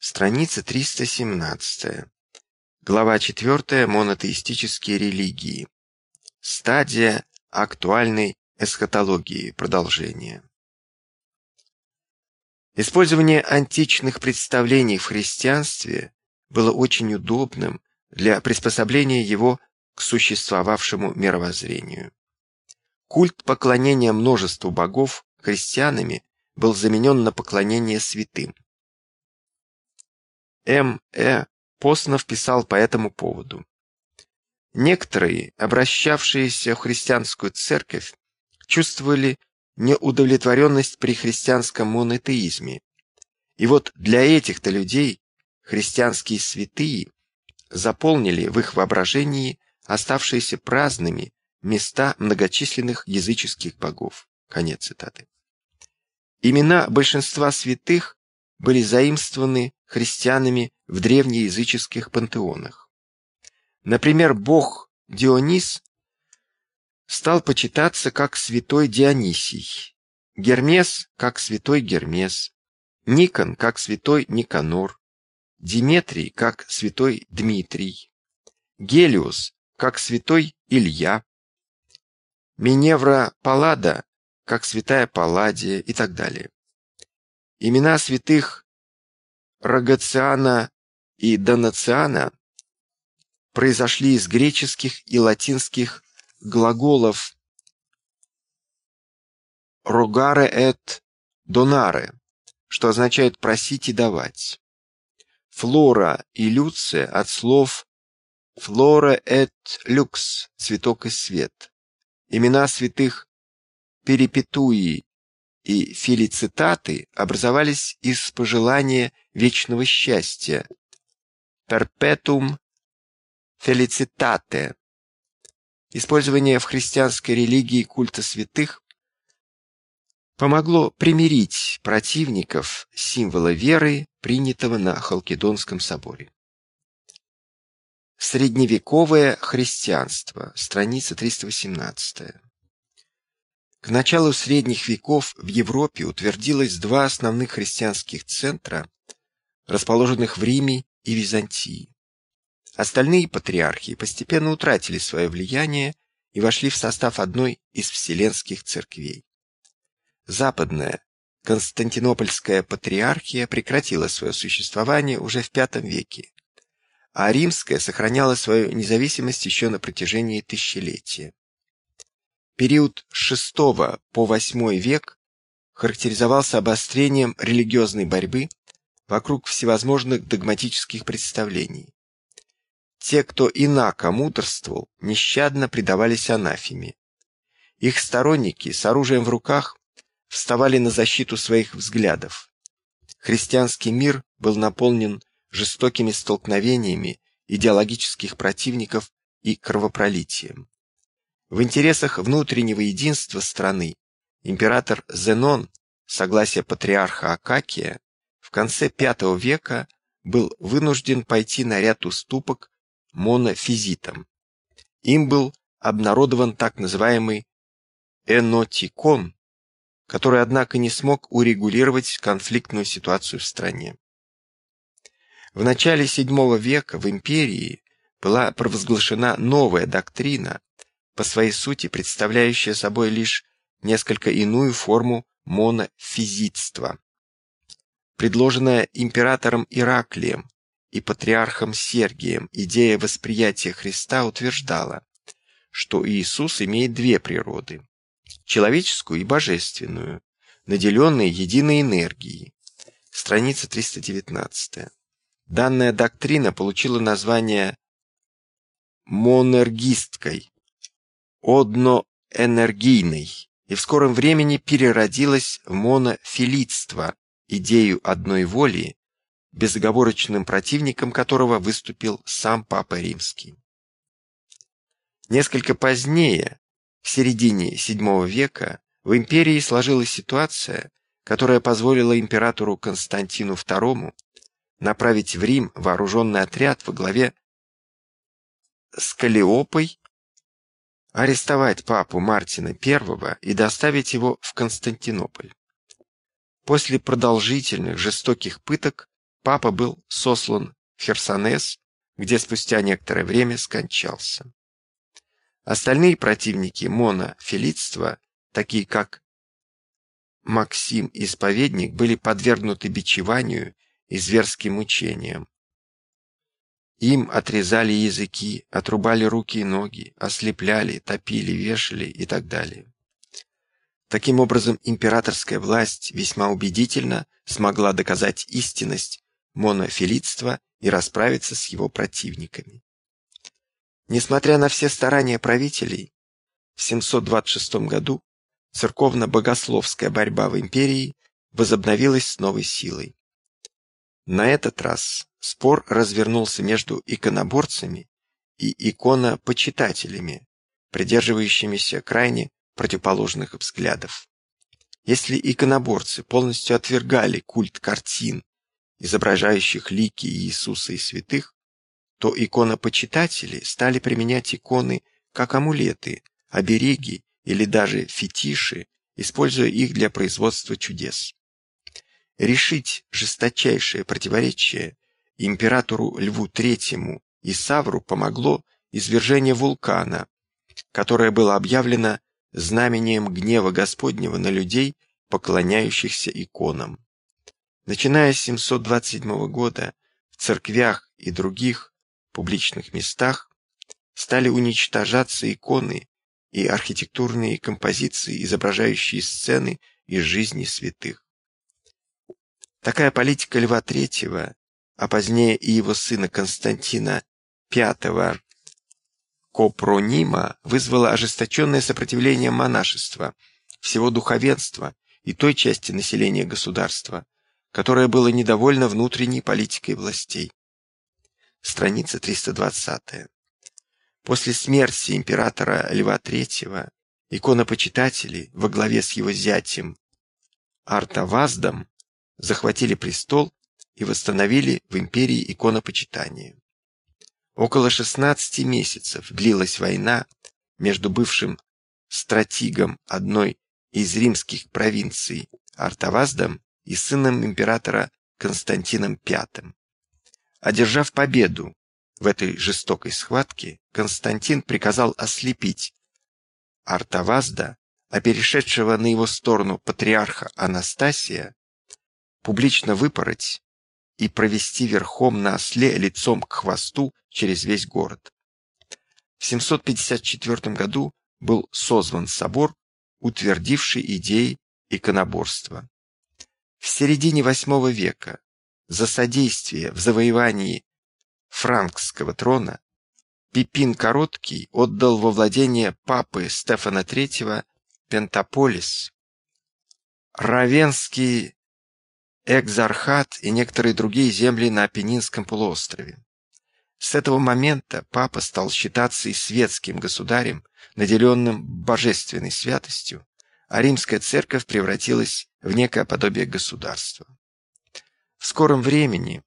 Страница 317. Глава 4. Монотеистические религии. Стадия актуальной эсхатологии. Продолжение. Использование античных представлений в христианстве было очень удобным для приспособления его к существовавшему мировоззрению. Культ поклонения множеству богов христианами был заменен на поклонение святым. М. Э. Постнов писал по этому поводу. Некоторые, обращавшиеся в христианскую церковь, чувствовали неудовлетворенность при христианском монотеизме. И вот для этих-то людей христианские святые заполнили в их воображении оставшиеся праздными места многочисленных языческих богов. Конец цитаты. Имена большинства святых были заимствованы христианами в древнеязыческих пантеонах. Например, бог Дионис стал почитаться как святой Дионисий, Гермес как святой Гермес, Никон как святой Никанор, Диметрий как святой Дмитрий, Гелиус как святой Илья, Миневра Паллада как святая Палладия и так далее. Имена святых Рогациана и Донациана произошли из греческих и латинских глаголов «rogare et donare», что означает «просить и давать». Флора и Люция от слов «flora et lux» – «цветок и свет». Имена святых Перепетуи и Фелицитаты образовались из пожелания вечного счастья «perpetuum felicitate». Использование в христианской религии культа святых помогло примирить противников символа веры, принятого на Халкидонском соборе. Средневековое христианство, страница 318. К началу средних веков в Европе утвердилось два основных христианских центра, расположенных в Риме и Византии. Остальные патриархии постепенно утратили свое влияние и вошли в состав одной из вселенских церквей. Западная Константинопольская патриархия прекратила свое существование уже в V веке, а римская сохраняла свою независимость еще на протяжении тысячелетия. Период с VI по VIII век характеризовался обострением религиозной борьбы вокруг всевозможных догматических представлений. Те, кто инако мудрствовал, нещадно предавались анафеме. Их сторонники с оружием в руках вставали на защиту своих взглядов. Христианский мир был наполнен жестокими столкновениями идеологических противников и кровопролитием. В интересах внутреннего единства страны император Зенон, согласие патриарха Акакия, в конце V века был вынужден пойти на ряд уступок монофизитам. Им был обнародован так называемый энотикон, который, однако, не смог урегулировать конфликтную ситуацию в стране. В начале VII века в империи была провозглашена новая доктрина, по своей сути представляющая собой лишь несколько иную форму монофизитства. Предложенная императором Ираклием и патриархом Сергием идея восприятия Христа утверждала, что Иисус имеет две природы – человеческую и божественную, наделенные единой энергией. Страница 319. Данная доктрина получила название монергисткой одноэнергийной и в скором времени переродилась в монофилитство, идею одной воли, безоговорочным противником которого выступил сам Папа Римский. Несколько позднее, в середине VII века, в империи сложилась ситуация, которая позволила императору Константину II направить в Рим вооруженный отряд во главе с Калиопой арестовать папу Мартина I и доставить его в Константинополь. После продолжительных жестоких пыток папа был сослан в Херсонес, где спустя некоторое время скончался. Остальные противники монофилитства, такие как Максим Исповедник, были подвергнуты бичеванию и зверским мучениям. Им отрезали языки, отрубали руки и ноги, ослепляли, топили, вешали и так далее. Таким образом, императорская власть весьма убедительно смогла доказать истинность монофилитства и расправиться с его противниками. Несмотря на все старания правителей, в 726 году церковно-богословская борьба в империи возобновилась с новой силой. На этот раз спор развернулся между иконоборцами и иконопочитателями, придерживающимися крайне противоположных взглядов. Если иконоборцы полностью отвергали культ картин, изображающих лики Иисуса и святых, то иконопочитатели стали применять иконы как амулеты, обереги или даже фетиши, используя их для производства чудес. Решить жесточайшее противоречие императору Льву III и Савру помогло извержение вулкана, которое было объявлено знамением гнева Господнего на людей, поклоняющихся иконам. Начиная с 727 года в церквях и других публичных местах стали уничтожаться иконы и архитектурные композиции, изображающие сцены из жизни святых. Такая политика Льва III, а позднее и его сына Константина V Копронима вызвала ожесточенное сопротивление монашества, всего духовенства и той части населения государства, которое было недовольно внутренней политикой властей. Страница 320. После смерти императора Льва III иконопочитатели во главе с его зятем Артаваздом захватили престол и восстановили в империи иконопочитание. Около 16 месяцев длилась война между бывшим стратигом одной из римских провинций Артаваздом и сыном императора Константином V. Одержав победу в этой жестокой схватке, Константин приказал ослепить Артавазда, а перешедшего на его сторону патриарха Анастасия публично выпороть и провести верхом на осле лицом к хвосту через весь город. В 754 году был созван собор, утвердивший идеи иконоборства. В середине VIII века за содействие в завоевании франкского трона Пипин Короткий отдал во владение папы Стефана III Пентаполис, Равенский Экзархат и некоторые другие земли на Апеннинском полуострове. С этого момента папа стал считаться и светским государем, наделенным божественной святостью, а римская церковь превратилась в некое подобие государства. В скором времени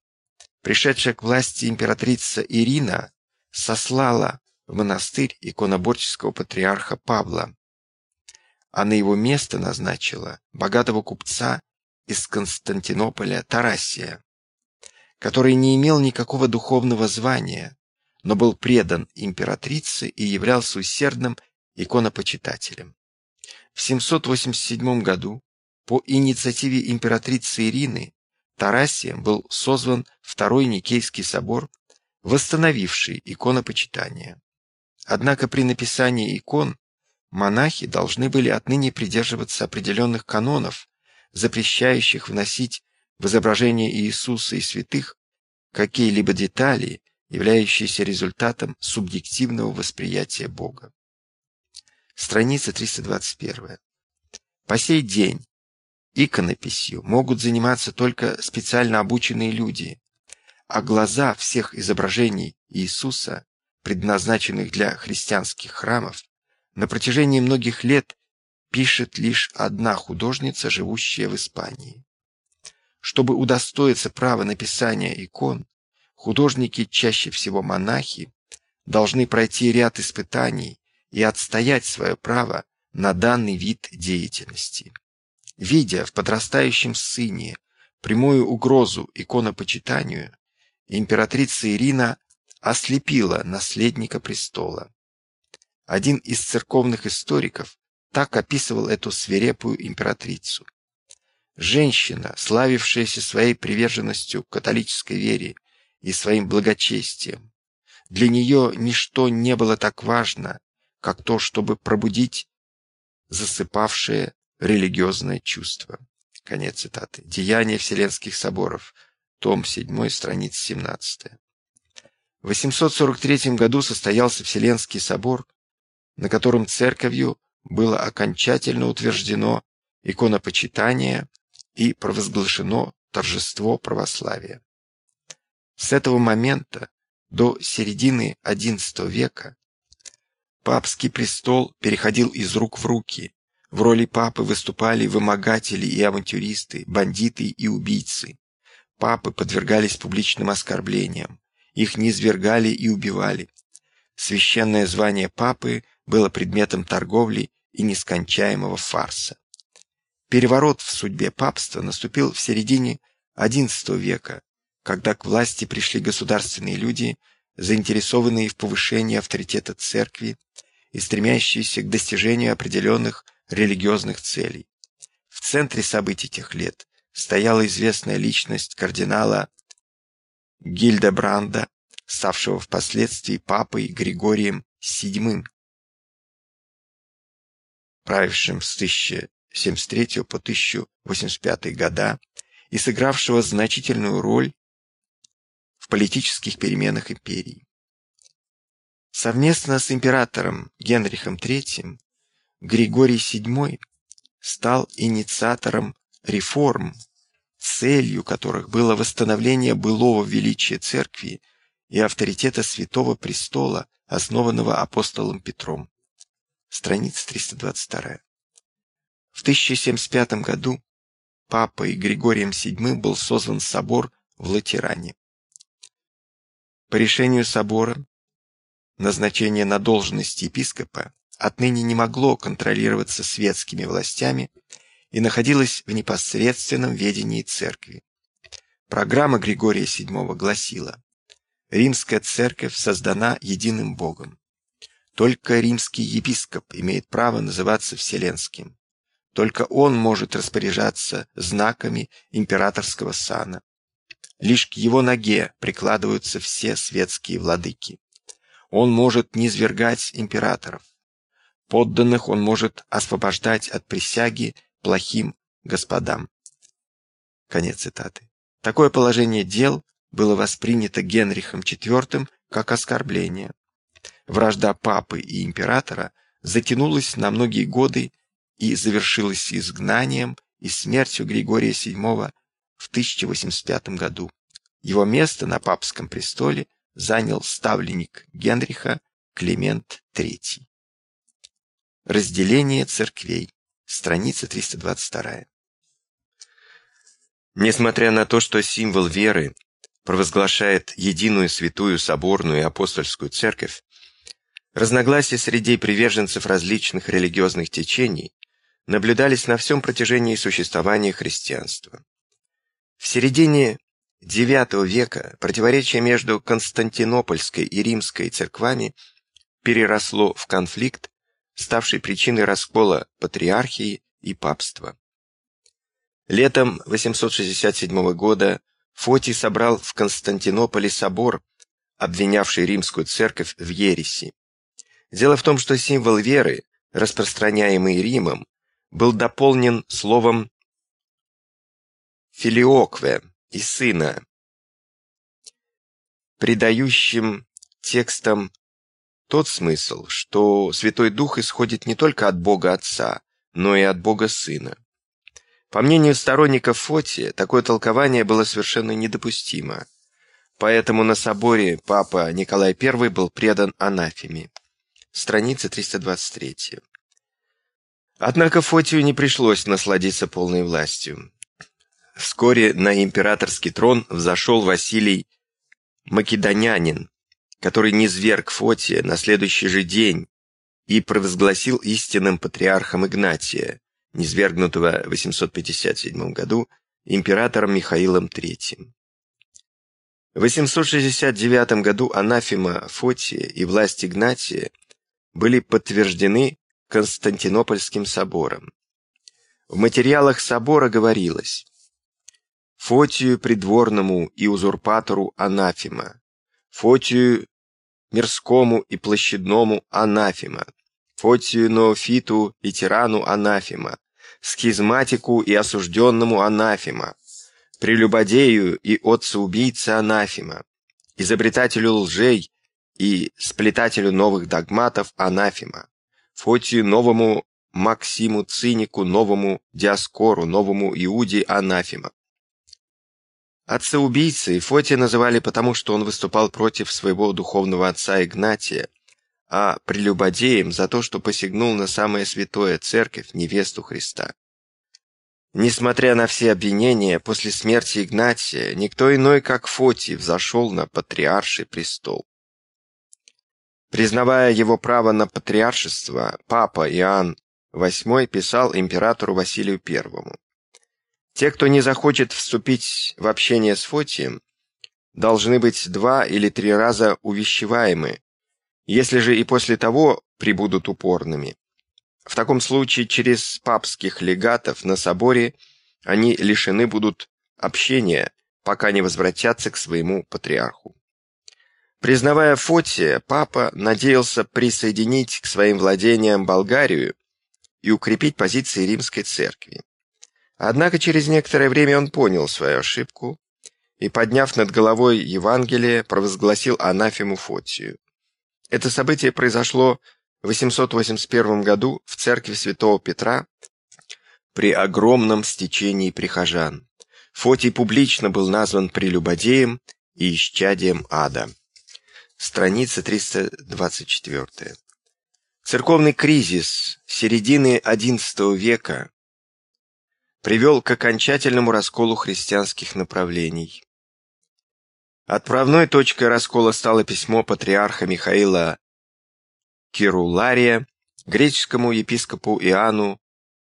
пришедшая к власти императрица Ирина сослала в монастырь иконоборческого патриарха Павла, а на его место назначила богатого купца из Константинополя Тарасия, который не имел никакого духовного звания, но был предан императрице и являлся усердным иконопочитателем. В 787 году по инициативе императрицы Ирины Тарасием был созван Второй Никейский собор, восстановивший иконопочитание. Однако при написании икон монахи должны были отныне придерживаться определенных канонов, запрещающих вносить в изображение Иисуса и святых какие-либо детали, являющиеся результатом субъективного восприятия Бога. Страница 321. По сей день иконописью могут заниматься только специально обученные люди, а глаза всех изображений Иисуса, предназначенных для христианских храмов, на протяжении многих лет пишет лишь одна художница, живущая в Испании. Чтобы удостоиться права написания икон, художники, чаще всего монахи, должны пройти ряд испытаний и отстоять свое право на данный вид деятельности. Видя в подрастающем сыне прямую угрозу иконопочитанию, императрица Ирина ослепила наследника престола. Один из церковных историков так описывал эту свирепую императрицу. Женщина, славившаяся своей приверженностью к католической вере и своим благочестием, для нее ничто не было так важно, как то, чтобы пробудить засыпавшее религиозное чувство. Конец цитаты. Деяния Вселенских соборов. Том 7, страница 17. В 843 году состоялся Вселенский собор, на котором церковью было окончательно утверждено иконопочитание и провозглашено торжество православия. С этого момента до середины XI века папский престол переходил из рук в руки. В роли папы выступали вымогатели и авантюристы, бандиты и убийцы. Папы подвергались публичным оскорблениям. Их низвергали и убивали. Священное звание папы было предметом торговли и нескончаемого фарса. Переворот в судьбе папства наступил в середине XI века, когда к власти пришли государственные люди, заинтересованные в повышении авторитета церкви и стремящиеся к достижению определенных религиозных целей. В центре событий тех лет стояла известная личность кардинала Гильдебранда, ставшего впоследствии папой Григорием VII, правившим с 1073 по 1085 года и сыгравшего значительную роль в политических переменах империи. Совместно с императором Генрихом III Григорий VII стал инициатором реформ, целью которых было восстановление былого величия церкви и авторитета Святого Престола, основанного апостолом Петром. Страница 322. В 1075 году папой Григорием VII был созван собор в Латеране. По решению собора назначение на должность епископа отныне не могло контролироваться светскими властями и находилось в непосредственном ведении церкви. Программа Григория VII гласила «Римская церковь создана единым Богом. Только римский епископ имеет право называться Вселенским. Только он может распоряжаться знаками императорского сана. Лишь к его ноге прикладываются все светские владыки. Он может низвергать императоров. Подданных он может освобождать от присяги плохим господам. Конец цитаты. Такое положение дел было воспринято Генрихом IV как оскорбление. Вражда папы и императора затянулась на многие годы и завершилась изгнанием и смертью Григория VII в 1085 году. Его место на папском престоле занял ставленник Генриха Климент III. Разделение церквей. Страница 322. Несмотря на то, что символ веры провозглашает единую святую соборную и апостольскую церковь, Разногласия среди приверженцев различных религиозных течений наблюдались на всем протяжении существования христианства. В середине IX века противоречие между Константинопольской и Римской церквами переросло в конфликт, ставший причиной раскола патриархии и папства. Летом 867 года Фотий собрал в Константинополе собор, обвинявший римскую церковь в ереси. Дело в том, что символ веры, распространяемый Римом, был дополнен словом «филиокве» и «сына», придающим текстам тот смысл, что Святой Дух исходит не только от Бога Отца, но и от Бога Сына. По мнению сторонников Фотия, такое толкование было совершенно недопустимо. Поэтому на соборе папа Николай I был предан анафеме страница 323. Однако Фотию не пришлось насладиться полной властью. Вскоре на императорский трон взошел Василий Македонянин, который низверг Фотия на следующий же день и провозгласил истинным патриархом Игнатия, низвергнутого в 857 году императором Михаилом III. В 869 году анафема Фотия и власть Игнатия были подтверждены Константинопольским собором. В материалах собора говорилось Фотию придворному и узурпатору анафема, Фотию мирскому и площадному анафема, Фотию Ноофиту и тирану анафема, схизматику и осужденному анафема, прелюбодею и отцу-убийце анафема, изобретателю лжей и сплетателю новых догматов анафема, Фотию новому Максиму Цинику, новому Диаскору, новому Иуде анафема. Отца-убийцей Фотия называли потому, что он выступал против своего духовного отца Игнатия, а прелюбодеем за то, что посягнул на самое святое церковь, невесту Христа. Несмотря на все обвинения, после смерти Игнатия никто иной, как Фотий, взошел на патриарший престол. Признавая его право на патриаршество, папа Иоанн VIII писал императору Василию I. «Те, кто не захочет вступить в общение с Фотием, должны быть два или три раза увещеваемы, если же и после того прибудут упорными. В таком случае через папских легатов на соборе они лишены будут общения, пока не возвратятся к своему патриарху. Признавая Фотия, папа надеялся присоединить к своим владениям Болгарию и укрепить позиции римской церкви. Однако через некоторое время он понял свою ошибку и, подняв над головой Евангелие, провозгласил анафему Фотию. Это событие произошло в 881 году в церкви святого Петра при огромном стечении прихожан. Фотий публично был назван прелюбодеем и исчадием ада. Страница 324. Церковный кризис середины XI века привел к окончательному расколу христианских направлений. Отправной точкой раскола стало письмо патриарха Михаила Кирулария греческому епископу Иоанну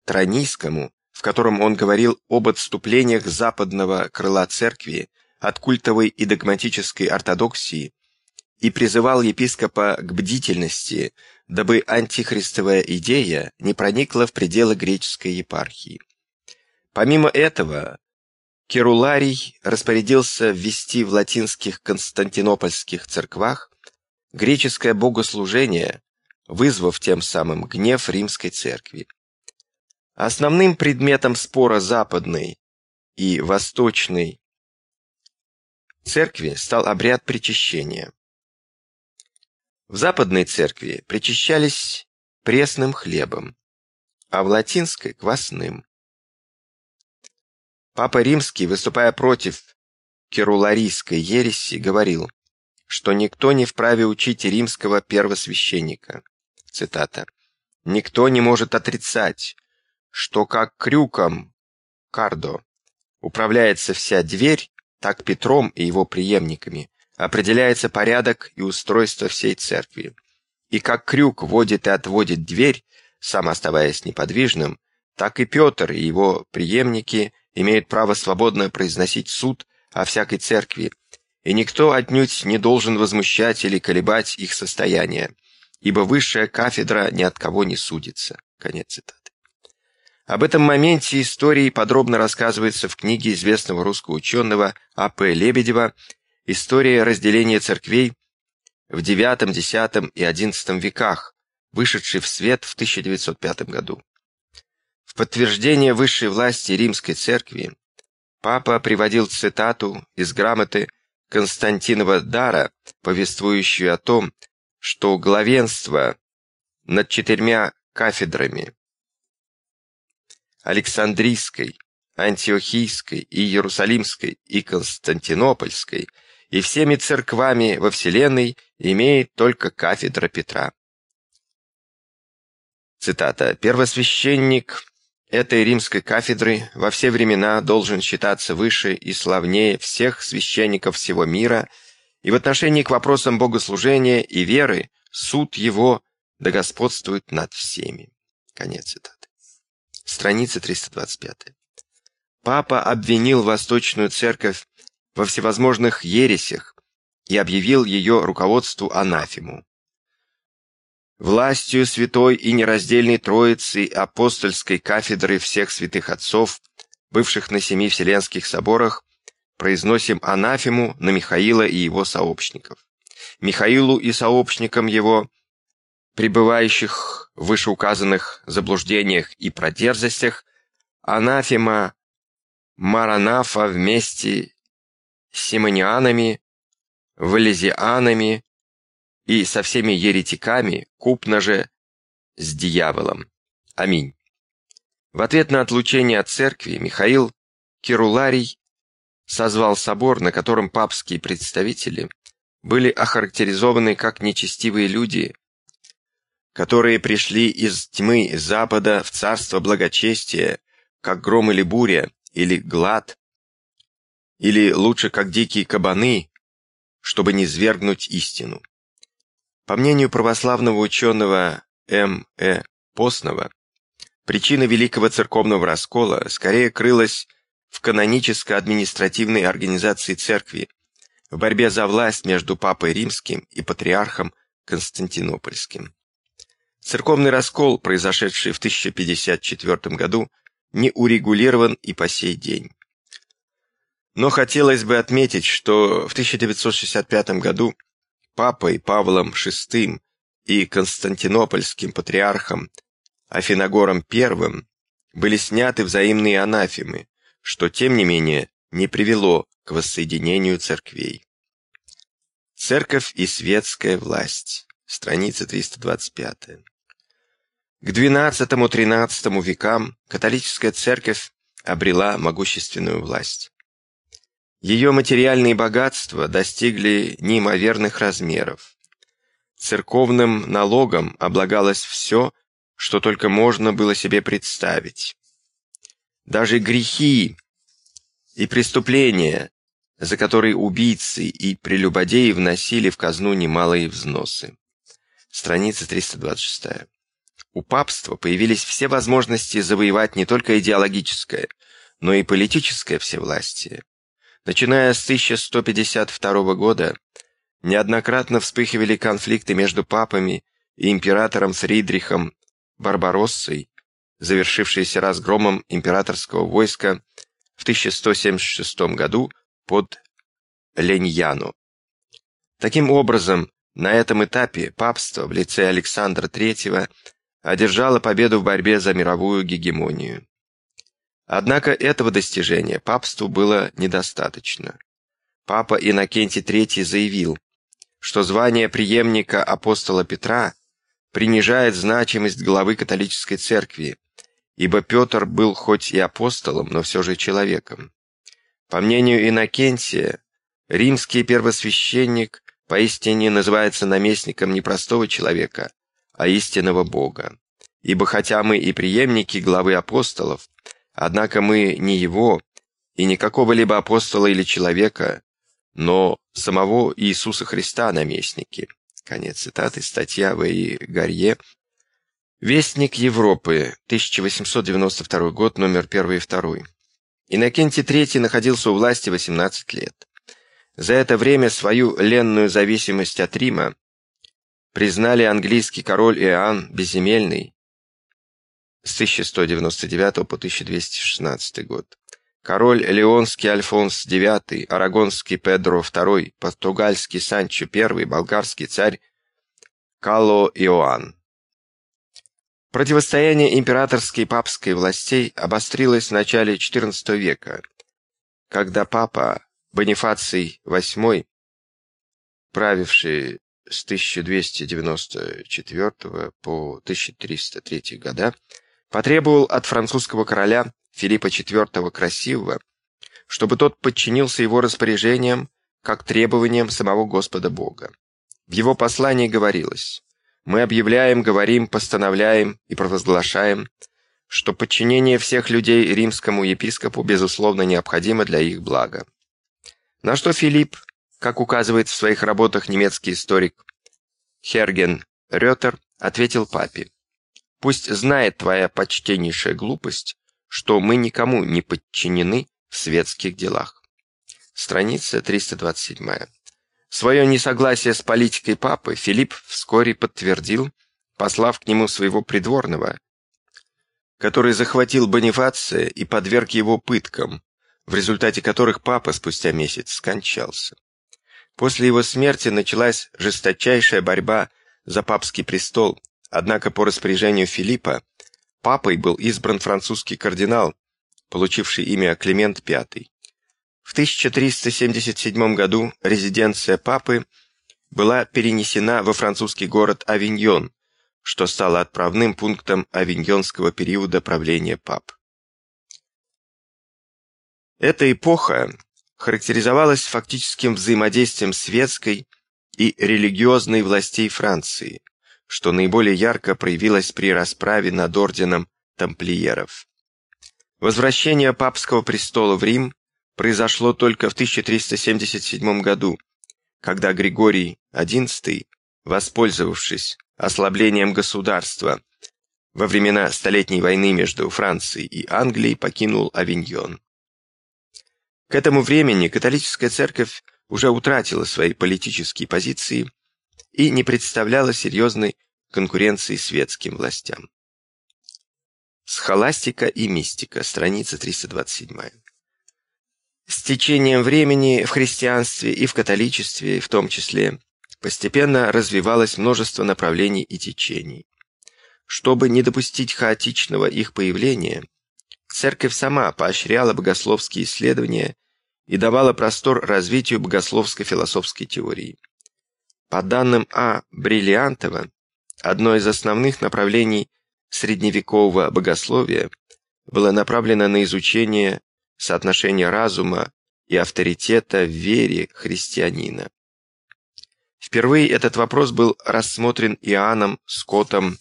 Тронийскому, в котором он говорил об отступлениях западного крыла церкви от культовой и догматической ортодоксии и призывал епископа к бдительности, дабы антихристовая идея не проникла в пределы греческой епархии. Помимо этого, Керуларий распорядился ввести в латинских константинопольских церквах греческое богослужение вызвав тем самым гнев римской церкви. Основным предметом спора западной и восточной церкви стал обряд причащения. В западной церкви причащались пресным хлебом, а в латинской – квасным. Папа Римский, выступая против керуларийской ереси, говорил, что никто не вправе учить римского первосвященника. Цитата. «Никто не может отрицать, что как крюком кардо управляется вся дверь, так Петром и его преемниками определяется порядок и устройство всей церкви. И как крюк водит и отводит дверь, сам оставаясь неподвижным, так и Петр и его преемники имеют право свободно произносить суд о всякой церкви, и никто отнюдь не должен возмущать или колебать их состояние ибо высшая кафедра ни от кого не судится». Конец цитаты. Об этом моменте истории подробно рассказывается в книге известного русского ученого А.П. Лебедева «История разделения церквей в IX, X и XI веках», вышедшей в свет в 1905 году. В подтверждение высшей власти римской церкви папа приводил цитату из грамоты Константинова Дара, повествующую о том, что главенство над четырьмя кафедрами Александрийской, Антиохийской и Иерусалимской и Константинопольской и всеми церквами во Вселенной имеет только кафедра Петра. Цитата. «Первосвященник этой римской кафедры во все времена должен считаться выше и славнее всех священников всего мира – и в отношении к вопросам богослужения и веры суд его да господствует над всеми. Конец цитаты. Страница 325. Папа обвинил Восточную Церковь во всевозможных ересях и объявил ее руководству анафему. Властью святой и нераздельной Троицы апостольской кафедры всех святых отцов, бывших на семи Вселенских соборах, произносим анафему на Михаила и его сообщников. Михаилу и сообщникам его, пребывающих в вышеуказанных заблуждениях и продерзостях, анафема Маранафа вместе симонианами, валезианами и со всеми еретиками, купно же с дьяволом. Аминь. В ответ на отлучение от церкви Михаил Кируларий созвал собор, на котором папские представители были охарактеризованы как нечестивые люди, которые пришли из тьмы Запада в царство благочестия, как гром или буря, или глад, или лучше как дикие кабаны, чтобы не свергнуть истину. По мнению православного ученого М. Э. Постного, причина великого церковного раскола скорее крылась в каноническо-административной организации церкви, в борьбе за власть между Папой Римским и Патриархом Константинопольским. Церковный раскол, произошедший в 1054 году, не урегулирован и по сей день. Но хотелось бы отметить, что в 1965 году папой Павлом VI и константинопольским патриархом Афиногором I были сняты взаимные анафемы, что, тем не менее, не привело к воссоединению церквей. Церковь и светская власть. Страница 325. К XII-XIII векам католическая церковь обрела могущественную власть. Ее материальные богатства достигли неимоверных размеров. Церковным налогом облагалось все, что только можно было себе представить. Даже грехи и преступления, за которые убийцы и прелюбодеи вносили в казну немалые взносы. Страница 326. У папства появились все возможности завоевать не только идеологическое, но и политическое всевластие. Начиная с 1152 года, неоднократно вспыхивали конфликты между папами и императором Фридрихом Барбароссой, завершившиеся разгромом императорского войска в 1176 году под Леньяну. Таким образом, на этом этапе папство в лице Александра III одержало победу в борьбе за мировую гегемонию. Однако этого достижения папству было недостаточно. Папа Иннокентий III заявил, что звание преемника апостола Петра принижает значимость главы католической церкви, ибо Петр был хоть и апостолом, но все же человеком. По мнению Иннокентия, римский первосвященник поистине называется наместником не простого человека, а истинного Бога. Ибо хотя мы и преемники главы апостолов, Однако мы не его и не какого-либо апостола или человека, но самого Иисуса Христа наместники. Конец цитаты, статья В. И. Гарье. Вестник Европы, 1892 год, номер 1 и 2. Иннокентий III находился у власти 18 лет. За это время свою ленную зависимость от Рима признали английский король Иоанн Безземельный, с 1199 по 1216 год. Король Леонский Альфонс IX, Арагонский Педро II, Португальский Санчо I, болгарский царь Кало Иоанн. Противостояние императорской и папской властей обострилось в начале XIV века, когда папа Бонифаций VIII, правивший с 1294 по 1303 года, потребовал от французского короля Филиппа IV Красивого, чтобы тот подчинился его распоряжениям как требованиям самого Господа Бога. В его послании говорилось «Мы объявляем, говорим, постановляем и провозглашаем, что подчинение всех людей римскому епископу безусловно необходимо для их блага». На что Филипп, как указывает в своих работах немецкий историк Херген Рётер, ответил папе Пусть знает твоя почтеннейшая глупость, что мы никому не подчинены в светских делах. Страница 327. Свое несогласие с политикой папы Филипп вскоре подтвердил, послав к нему своего придворного, который захватил Бонифация и подверг его пыткам, в результате которых папа спустя месяц скончался. После его смерти началась жесточайшая борьба за папский престол, однако по распоряжению Филиппа папой был избран французский кардинал, получивший имя Климент V. В 1377 году резиденция папы была перенесена во французский город Авиньон, что стало отправным пунктом авиньонского периода правления пап. Эта эпоха характеризовалась фактическим взаимодействием светской и религиозной властей Франции, что наиболее ярко проявилось при расправе над орденом тамплиеров. Возвращение папского престола в Рим произошло только в 1377 году, когда Григорий XI, воспользовавшись ослаблением государства во времена Столетней войны между Францией и Англией, покинул Авиньон. К этому времени католическая церковь уже утратила свои политические позиции и не представляла серьезной конкуренции светским властям. Схоластика и мистика, страница 327. С течением времени в христианстве и в католичестве, в том числе, постепенно развивалось множество направлений и течений. Чтобы не допустить хаотичного их появления, Церковь сама поощряла богословские исследования и давала простор развитию богословско-философской теории. По данным А. Бриллиантова, одно из основных направлений средневекового богословия было направлено на изучение соотношения разума и авторитета в вере христианина. Впервые этот вопрос был рассмотрен Иоанном Скоттом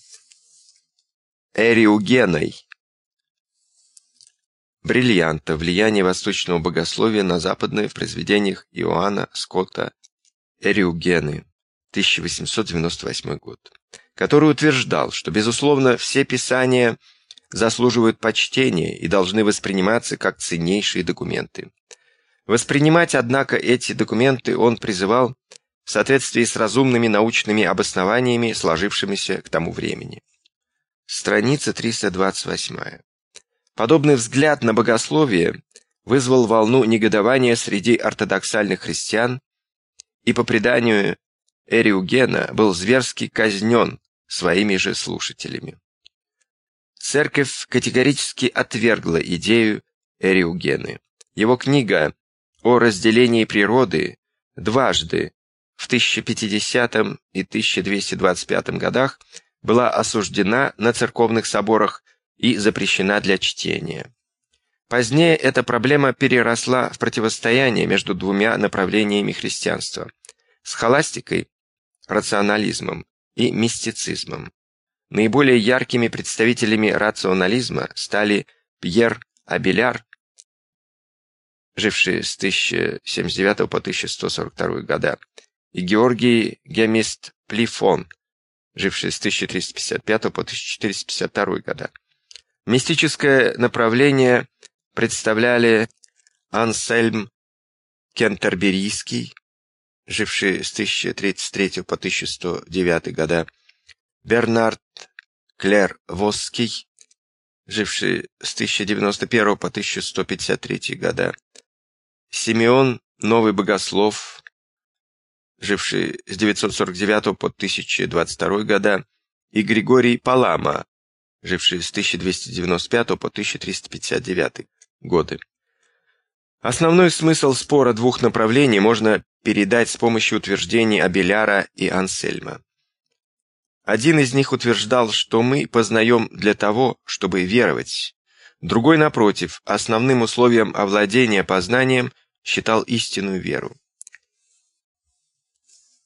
Эриугеной бриллианта, влияние восточного богословия на западное в произведениях Иоанна Скотта Эриугены, 1898 год, который утверждал, что, безусловно, все писания заслуживают почтения и должны восприниматься как ценнейшие документы. Воспринимать, однако, эти документы он призывал в соответствии с разумными научными обоснованиями, сложившимися к тому времени. Страница 328. Подобный взгляд на богословие вызвал волну негодования среди ортодоксальных христиан и по преданию Эриугена был зверски казнен своими же слушателями. Церковь категорически отвергла идею Эриугены. Его книга о разделении природы дважды в 1050 и 1225 годах была осуждена на церковных соборах и запрещена для чтения. Позднее эта проблема переросла в противостояние между двумя направлениями христианства – схоластикой, рационализмом и мистицизмом. Наиболее яркими представителями рационализма стали Пьер Абеляр, живший с 1079 по 1142 года, и Георгий Гемист Плифон, живший с 1355 по 1452 года. Мистическое направление представляли Ансельм Кентерберийский, живший с 1033 по 1109 года, Бернард Клер Восский, живший с 1091 по 1153 года, Симеон Новый Богослов, живший с 949 по 1022 года, и Григорий Палама, живший с 1295 по 1359 годы. Основной смысл спора двух направлений можно передать с помощью утверждений Абеляра и Ансельма. Один из них утверждал, что мы познаем для того, чтобы веровать. Другой, напротив, основным условием овладения познанием считал истинную веру.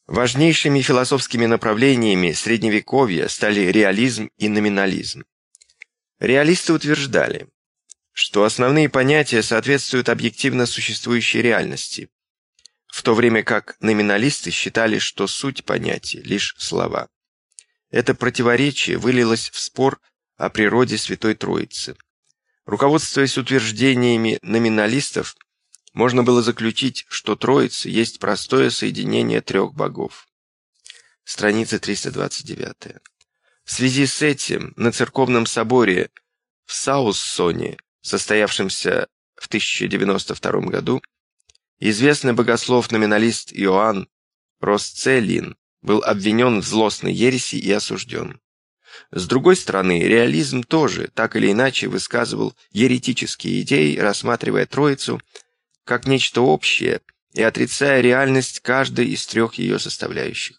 Важнейшими философскими направлениями Средневековья стали реализм и номинализм. Реалисты утверждали, что основные понятия соответствуют объективно существующей реальности, в то время как номиналисты считали, что суть понятий – лишь слова. Это противоречие вылилось в спор о природе Святой Троицы. Руководствуясь утверждениями номиналистов, можно было заключить, что Троица есть простое соединение трех богов. Страница 329. В связи с этим на церковном соборе в Сауссоне, состоявшемся в 1092 году, известный богослов-номиналист Иоанн Росцелин был обвинен в злостной ереси и осужден. С другой стороны, реализм тоже так или иначе высказывал еретические идеи, рассматривая Троицу как нечто общее и отрицая реальность каждой из трех ее составляющих.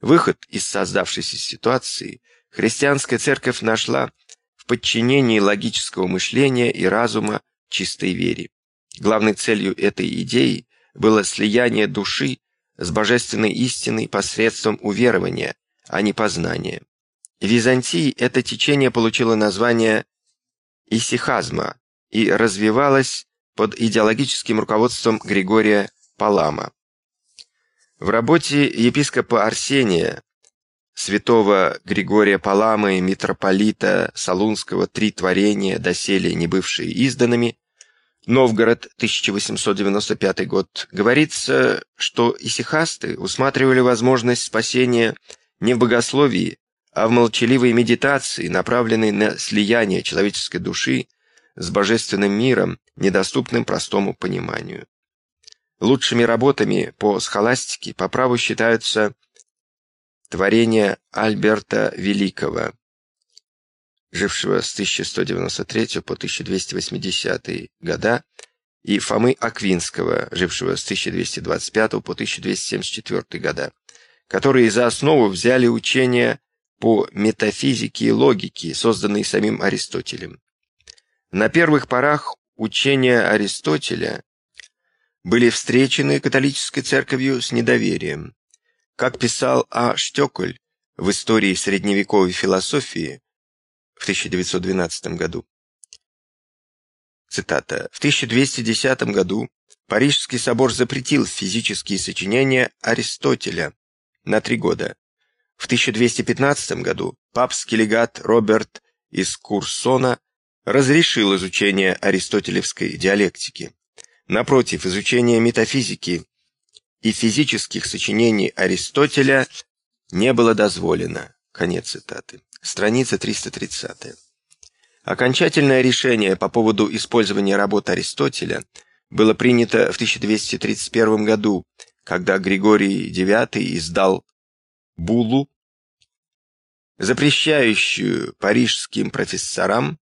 Выход из создавшейся ситуации христианская церковь нашла в подчинении логического мышления и разума чистой вере. Главной целью этой идеи было слияние души с божественной истиной посредством уверования, а не познания. В Византии это течение получило название исихазма и развивалось под идеологическим руководством Григория Палама. В работе епископа Арсения, святого Григория Паламы, митрополита Солунского «Три творения, доселе не бывшие изданными», Новгород, 1895 год, говорится, что исихасты усматривали возможность спасения не в богословии, а в молчаливой медитации, направленной на слияние человеческой души с божественным миром, недоступным простому пониманию. Лучшими работами по схоластике по праву считаются творения Альберта Великого, жившего с 1193 по 1280 года, и Фомы Аквинского, жившего с 1225 по 1274 года, которые за основу взяли учения по метафизике и логике, созданные самим Аристотелем. На первых порах учения Аристотеля были встречены католической церковью с недоверием. Как писал А. Штеколь в истории средневековой философии в 1912 году. Цитата. В 1210 году Парижский собор запретил физические сочинения Аристотеля на три года. В 1215 году папский легат Роберт из Курсона разрешил изучение аристотелевской диалектики. Напротив, изучение метафизики и физических сочинений Аристотеля не было дозволено. Конец цитаты. Страница 330. Окончательное решение по поводу использования работ Аристотеля было принято в 1231 году, когда Григорий IX издал буллу, запрещающую парижским профессорам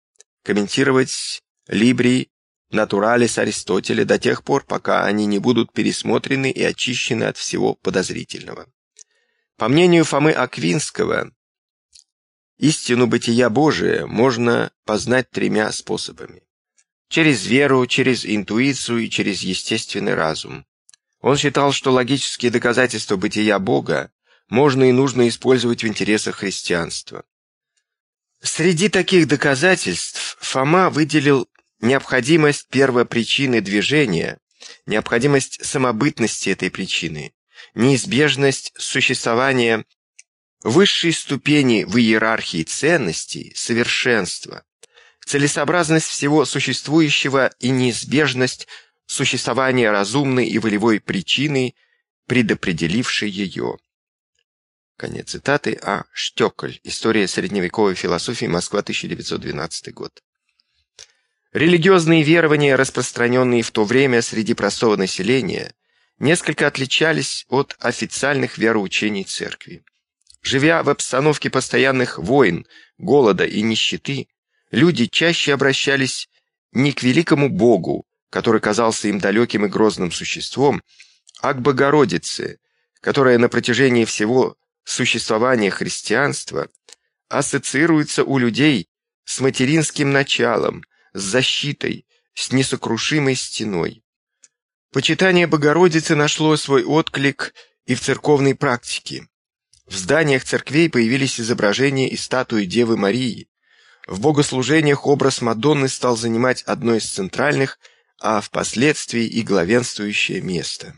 комментировать Либри Натуралис Аристотеля до тех пор, пока они не будут пересмотрены и очищены от всего подозрительного. По мнению Фомы Аквинского, истину бытия Божия можно познать тремя способами. Через веру, через интуицию и через естественный разум. Он считал, что логические доказательства бытия Бога можно и нужно использовать в интересах христианства. Среди таких доказательств Фома выделил необходимость первопричины движения, необходимость самобытности этой причины, неизбежность существования высшей ступени в иерархии ценностей, совершенства, целесообразность всего существующего и неизбежность существования разумной и волевой причины, предопределившей ее. Конец цитаты. А. Штеколь. История средневековой философии. Москва, 1912 год. Религиозные верования, распространенные в то время среди простого населения, несколько отличались от официальных вероучений церкви. Живя в обстановке постоянных войн, голода и нищеты, люди чаще обращались не к великому Богу, который казался им далеким и грозным существом, а к Богородице, которая на протяжении всего существования христианства ассоциируется у людей с материнским началом, с защитой, с несокрушимой стеной. Почитание Богородицы нашло свой отклик и в церковной практике. В зданиях церквей появились изображения и статуи Девы Марии. В богослужениях образ Мадонны стал занимать одно из центральных, а впоследствии и главенствующее место.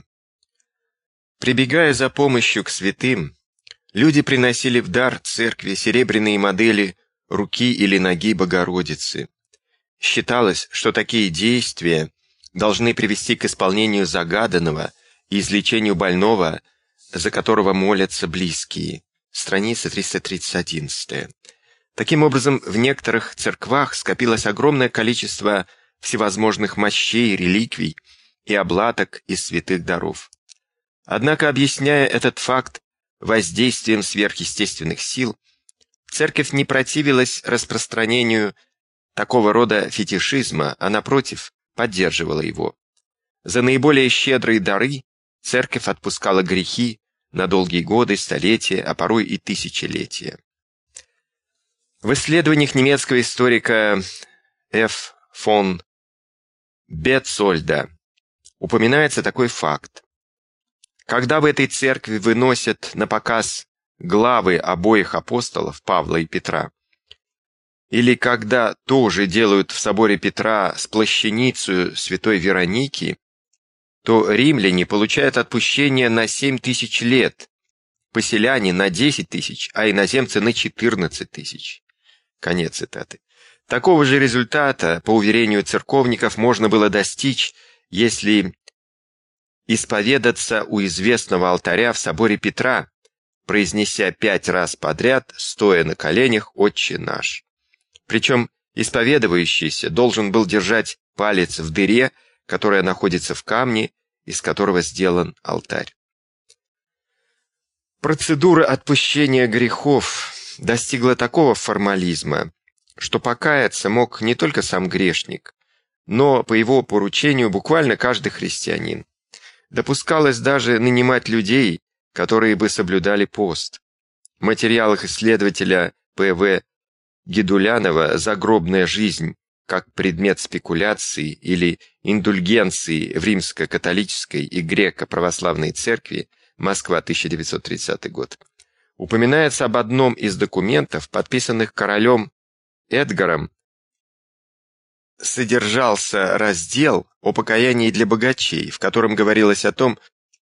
Прибегая за помощью к святым, люди приносили в дар церкви серебряные модели руки или ноги Богородицы. Считалось, что такие действия должны привести к исполнению загаданного и излечению больного, за которого молятся близкие. Страница 331. Таким образом, в некоторых церквах скопилось огромное количество всевозможных мощей, реликвий и облаток из святых даров. Однако, объясняя этот факт воздействием сверхъестественных сил, церковь не противилась распространению такого рода фетишизма, а напротив, поддерживала его. За наиболее щедрые дары церковь отпускала грехи на долгие годы, столетия, а порой и тысячелетия. В исследованиях немецкого историка Ф. фон Бетцольда упоминается такой факт. Когда в этой церкви выносят на показ главы обоих апостолов, Павла и Петра, или когда тоже делают в соборе Петра с плащаницей святой Вероники, то римляне получают отпущение на семь тысяч лет, поселяне на десять тысяч, а иноземцы на четырнадцать тысяч. Конец цитаты. Такого же результата, по уверению церковников, можно было достичь, если исповедаться у известного алтаря в соборе Петра, произнеся пять раз подряд, стоя на коленях «Отче наш». Причем исповедующийся должен был держать палец в дыре, которая находится в камне, из которого сделан алтарь. Процедура отпущения грехов достигла такого формализма, что покаяться мог не только сам грешник, но по его поручению буквально каждый христианин. Допускалось даже нанимать людей, которые бы соблюдали пост. В материалах исследователя П.В. Гедулянова «Загробная жизнь» как предмет спекуляции или индульгенции в римско-католической и греко-православной церкви Москва, 1930 год. Упоминается об одном из документов, подписанных королем Эдгаром содержался раздел о покаянии для богачей, в котором говорилось о том,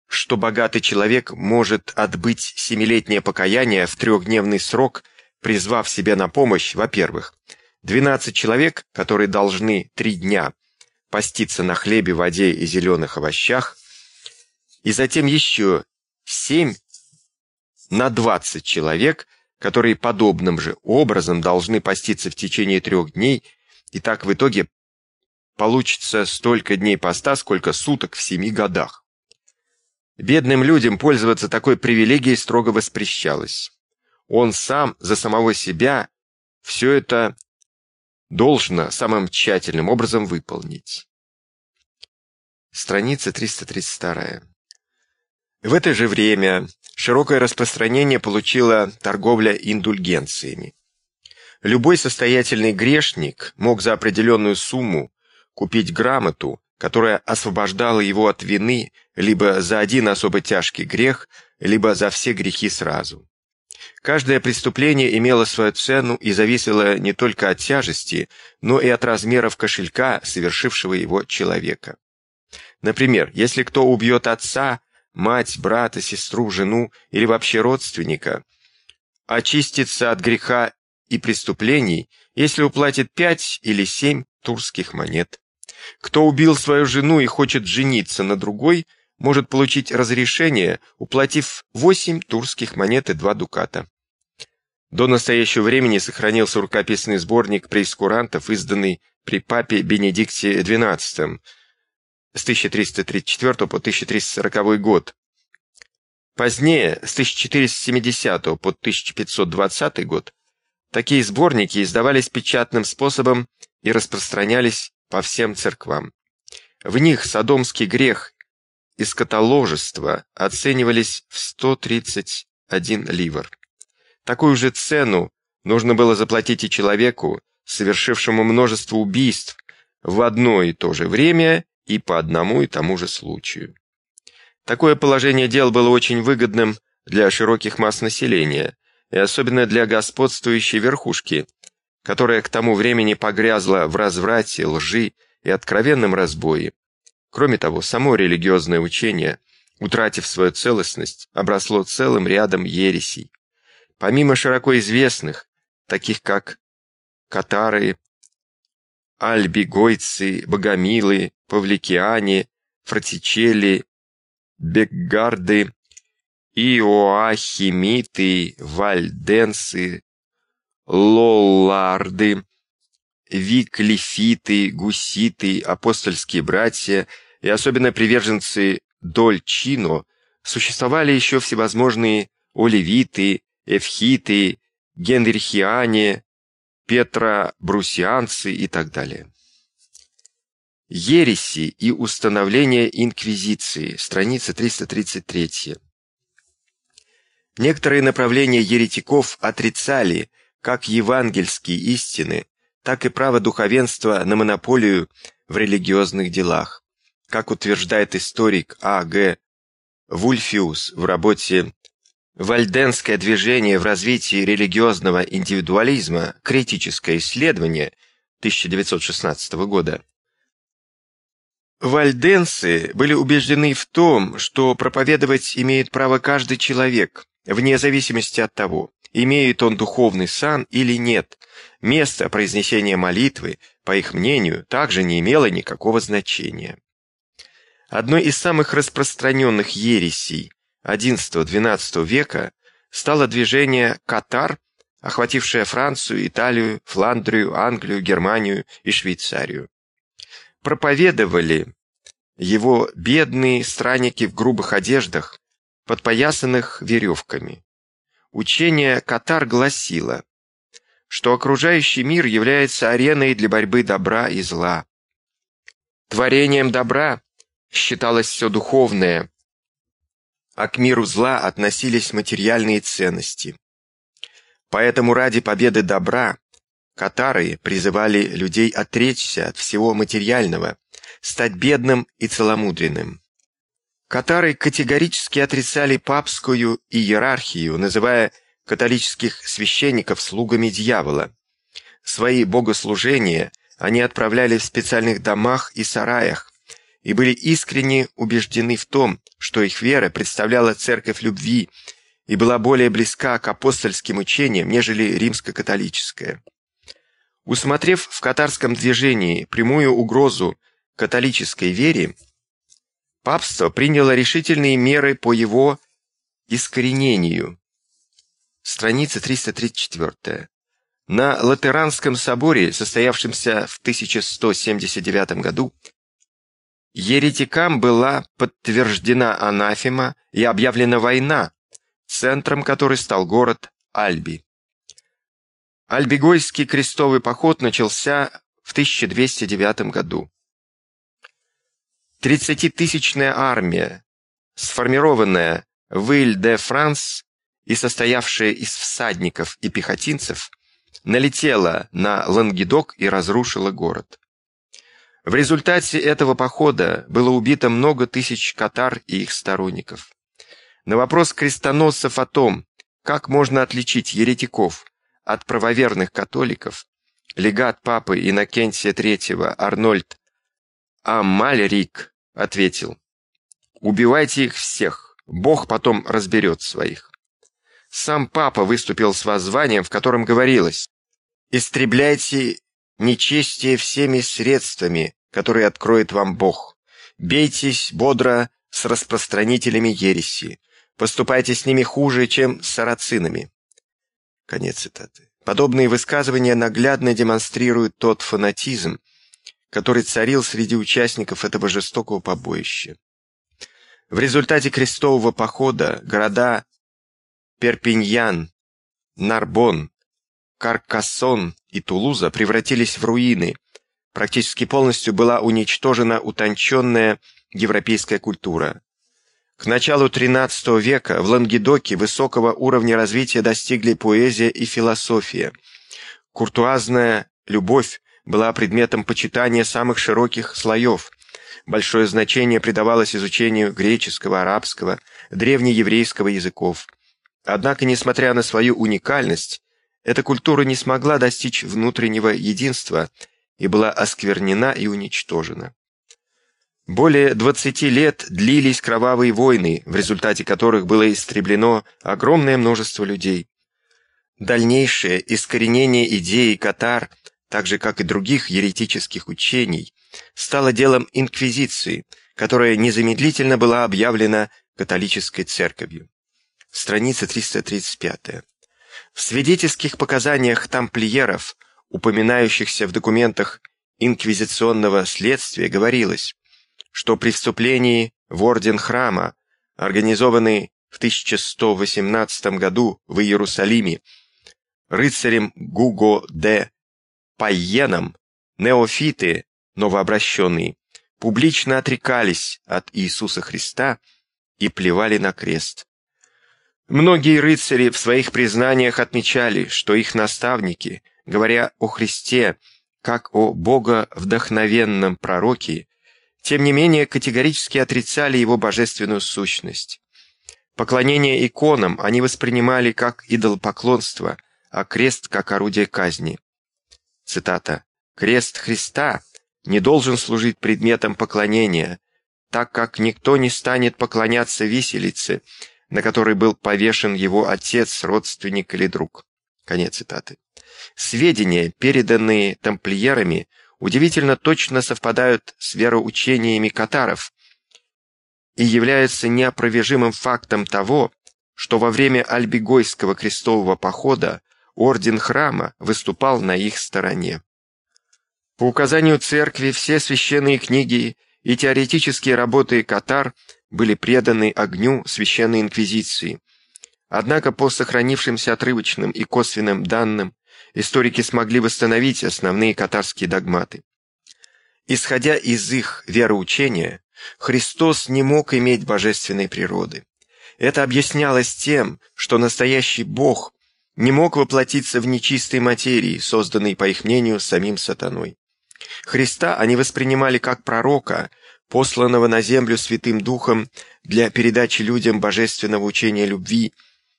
что богатый человек может отбыть семилетнее покаяние в трехдневный срок, призвав себе на помощь, во-первых, 12 человек, которые должны три дня поститься на хлебе, воде и зеленых овощах, и затем еще 7 на 20 человек, которые подобным же образом должны поститься в течение трех дней и так в итоге получится столько дней поста, сколько суток в семи годах. Бедным людям пользоваться такой привилегией строго воспрещалось. Он сам за самого себя все это должно самым тщательным образом выполнить. Страница 332. В это же время широкое распространение получила торговля индульгенциями. Любой состоятельный грешник мог за определенную сумму купить грамоту, которая освобождала его от вины либо за один особо тяжкий грех, либо за все грехи сразу. Каждое преступление имело свою цену и зависело не только от тяжести, но и от размеров кошелька совершившего его человека. Например, если кто убьет отца, мать, брата, сестру, жену или вообще родственника, очистится от греха и преступлений, если уплатит пять или семь турских монет. Кто убил свою жену и хочет жениться на другой, может получить разрешение, уплатив восемь турских монет и два дуката. До настоящего времени сохранился рукописный сборник преискурантов, изданный при папе Бенедикте XII с 1334 по 1340 год. Позднее, с 1470 по 1520 год, Такие сборники издавались печатным способом и распространялись по всем церквам. В них содомский грех и скотоложество оценивались в 131 ливр. Такую же цену нужно было заплатить и человеку, совершившему множество убийств в одно и то же время и по одному и тому же случаю. Такое положение дел было очень выгодным для широких масс населения, и особенно для господствующей верхушки, которая к тому времени погрязла в разврате, лжи и откровенном разбое. Кроме того, само религиозное учение, утратив свою целостность, обросло целым рядом ересей. Помимо широко известных, таких как катары, альбигойцы, богомилы, павликиане, фратичелли, бекгарды, иоахимиты, вальденсы, лолларды, виклифиты, гуситы, апостольские братья и особенно приверженцы Дольчино существовали еще всевозможные оливиты, эвхиты, генрихиане, петробрусианцы и так далее. Ереси и установление инквизиции, страница 333. Некоторые направления еретиков отрицали как евангельские истины, так и право духовенства на монополию в религиозных делах. Как утверждает историк А.Г. Вульфиус в работе «Вальденское движение в развитии религиозного индивидуализма. Критическое исследование» 1916 года, Вальденцы были убеждены в том, что проповедовать имеет право каждый человек, вне зависимости от того, имеет он духовный сан или нет. Место произнесения молитвы, по их мнению, также не имело никакого значения. Одной из самых распространенных ересей XI-XII века стало движение «Катар», охватившее Францию, Италию, Фландрию, Англию, Германию и Швейцарию. Проповедовали его бедные странники в грубых одеждах, подпоясанных веревками. Учение Катар гласило, что окружающий мир является ареной для борьбы добра и зла. Творением добра считалось все духовное, а к миру зла относились материальные ценности. Поэтому ради победы добра катары призывали людей отречься от всего материального, стать бедным и целомудренным. Катары категорически отрицали папскую иерархию, называя католических священников слугами дьявола. Свои богослужения они отправляли в специальных домах и сараях, и были искренне убеждены в том, что их вера представляла церковь любви и была более близка к апостольским учениям, нежели римско-католическая. Усмотрев в катарском движении прямую угрозу католической вере, папство приняло решительные меры по его искоренению. Страница 334. На Латеранском соборе, состоявшемся в 1179 году, Еретикам была подтверждена анафема и объявлена война, центром которой стал город Альби. Альбигойский крестовый поход начался в 1209 году. Тридцатитысячная армия, сформированная в Иль-де-Франс и состоявшая из всадников и пехотинцев, налетела на Лангедок и разрушила город. В результате этого похода было убито много тысяч катар и их сторонников. На вопрос крестоносцев о том, как можно отличить еретиков от правоверных католиков, легат папы Иннокентия III Арнольд Амальрик ответил, «Убивайте их всех, Бог потом разберет своих». Сам папа выступил с воззванием, в котором говорилось, «Истребляйте нечестие всеми средствами, которые откроет вам Бог. Бейтесь бодро с распространителями ереси. Поступайте с ними хуже, чем с сарацинами. Конец цитаты. Подобные высказывания наглядно демонстрируют тот фанатизм, который царил среди участников этого жестокого побоища. В результате крестового похода города Перпиньян, Нарбон, Каркассон и Тулуза превратились в руины. Практически полностью была уничтожена утонченная европейская культура. К началу XIII века в Лангедоке высокого уровня развития достигли поэзия и философия. Куртуазная любовь была предметом почитания самых широких слоев. Большое значение придавалось изучению греческого, арабского, древнееврейского языков. Однако, несмотря на свою уникальность, эта культура не смогла достичь внутреннего единства и была осквернена и уничтожена. Более 20 лет длились кровавые войны, в результате которых было истреблено огромное множество людей. Дальнейшее искоренение идеи катар так же как и других еретических учений, стало делом инквизиции, которая незамедлительно была объявлена католической церковью. Страница 335. В свидетельских показаниях тамплиеров, упоминающихся в документах инквизиционного следствия, говорилось, что при вступлении в орден храма, организованный в 1118 году в Иерусалиме рыцарем Гуго де Пайеном, неофиты, новообращенные, публично отрекались от Иисуса Христа и плевали на крест. Многие рыцари в своих признаниях отмечали, что их наставники, говоря о Христе как о боговдохновенном пророке, тем не менее категорически отрицали его божественную сущность. Поклонение иконам они воспринимали как идолопоклонство, а крест как орудие казни. Цитата. «Крест Христа не должен служить предметом поклонения, так как никто не станет поклоняться виселице, на которой был повешен его отец, родственник или друг. Конец цитаты. Сведения, переданные тамплиерами, удивительно точно совпадают с вероучениями катаров и являются неопровержимым фактом того, что во время Альбигойского крестового похода орден храма выступал на их стороне. По указанию церкви все священные книги и теоретические работы катар – были преданы огню Священной Инквизиции. Однако по сохранившимся отрывочным и косвенным данным историки смогли восстановить основные катарские догматы. Исходя из их вероучения, Христос не мог иметь божественной природы. Это объяснялось тем, что настоящий Бог не мог воплотиться в нечистой материи, созданной, по их мнению, самим сатаной. Христа они воспринимали как пророка, посланного на землю Святым Духом для передачи людям божественного учения любви,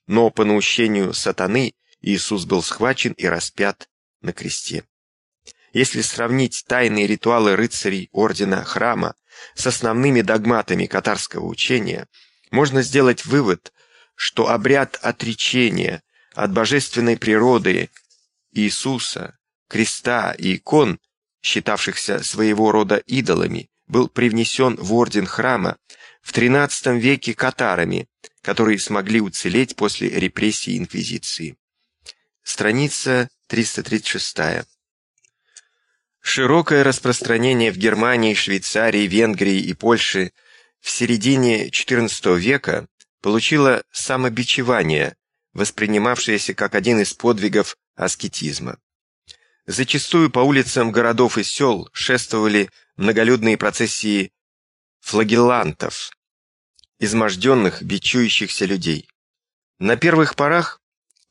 но по наущению сатаны Иисус был схвачен и распят на кресте. Если сравнить тайные ритуалы рыцарей ордена храма с основными догматами катарского учения, можно сделать вывод, что обряд отречения от божественной природы Иисуса, креста и икон, считавшихся своего рода идолами, был привнесен в орден храма в XIII веке катарами, которые смогли уцелеть после репрессий Инквизиции. Страница 336. Широкое распространение в Германии, Швейцарии, Венгрии и Польше в середине XIV века получило самобичевание, воспринимавшееся как один из подвигов аскетизма. Зачастую по улицам городов и сел шествовали многолюдные процессии флагеллантов, изможденных, бичующихся людей. На первых порах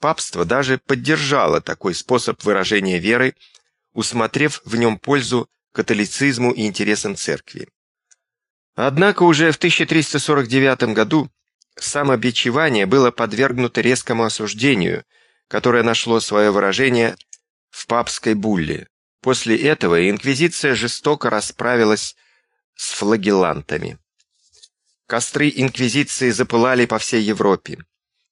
папство даже поддержало такой способ выражения веры, усмотрев в нем пользу католицизму и интересам церкви. Однако уже в 1349 году самобичевание было подвергнуто резкому осуждению, которое нашло свое выражение в папской булле. После этого инквизиция жестоко расправилась с флагеллантами. Костры инквизиции запылали по всей Европе.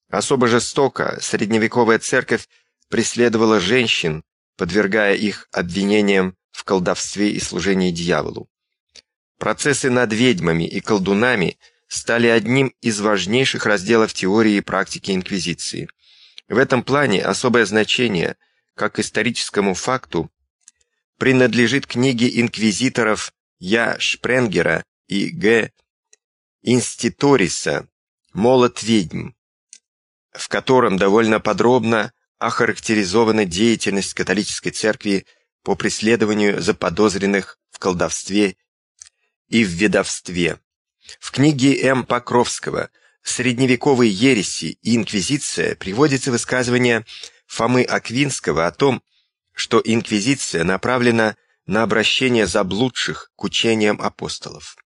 Особо жестоко средневековая церковь преследовала женщин, подвергая их обвинениям в колдовстве и служении дьяволу. Процессы над ведьмами и колдунами стали одним из важнейших разделов теории и практики инквизиции. В этом плане особое значение – как историческому факту, принадлежит книге инквизиторов Я. Шпренгера и Г. Инститориса «Молот ведьм», в котором довольно подробно охарактеризована деятельность католической церкви по преследованию заподозренных в колдовстве и в ведовстве. В книге М. Покровского «Средневековые ереси и инквизиция» приводится высказывание Фомы Аквинского о том, что инквизиция направлена на обращение заблудших к учениям апостолов.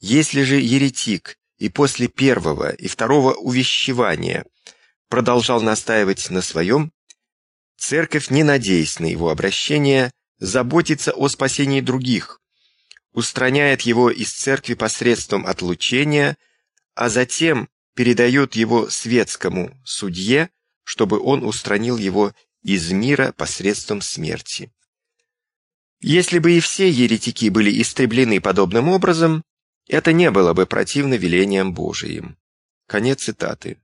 Если же еретик и после первого и второго увещевания продолжал настаивать на своем, церковь, не надеясь на его обращение, заботится о спасении других, устраняет его из церкви посредством отлучения, а затем передает его светскому судье, чтобы он устранил его из мира посредством смерти. Если бы и все еретики были истреблены подобным образом, это не было бы противно велениям Божиим. Конец цитаты.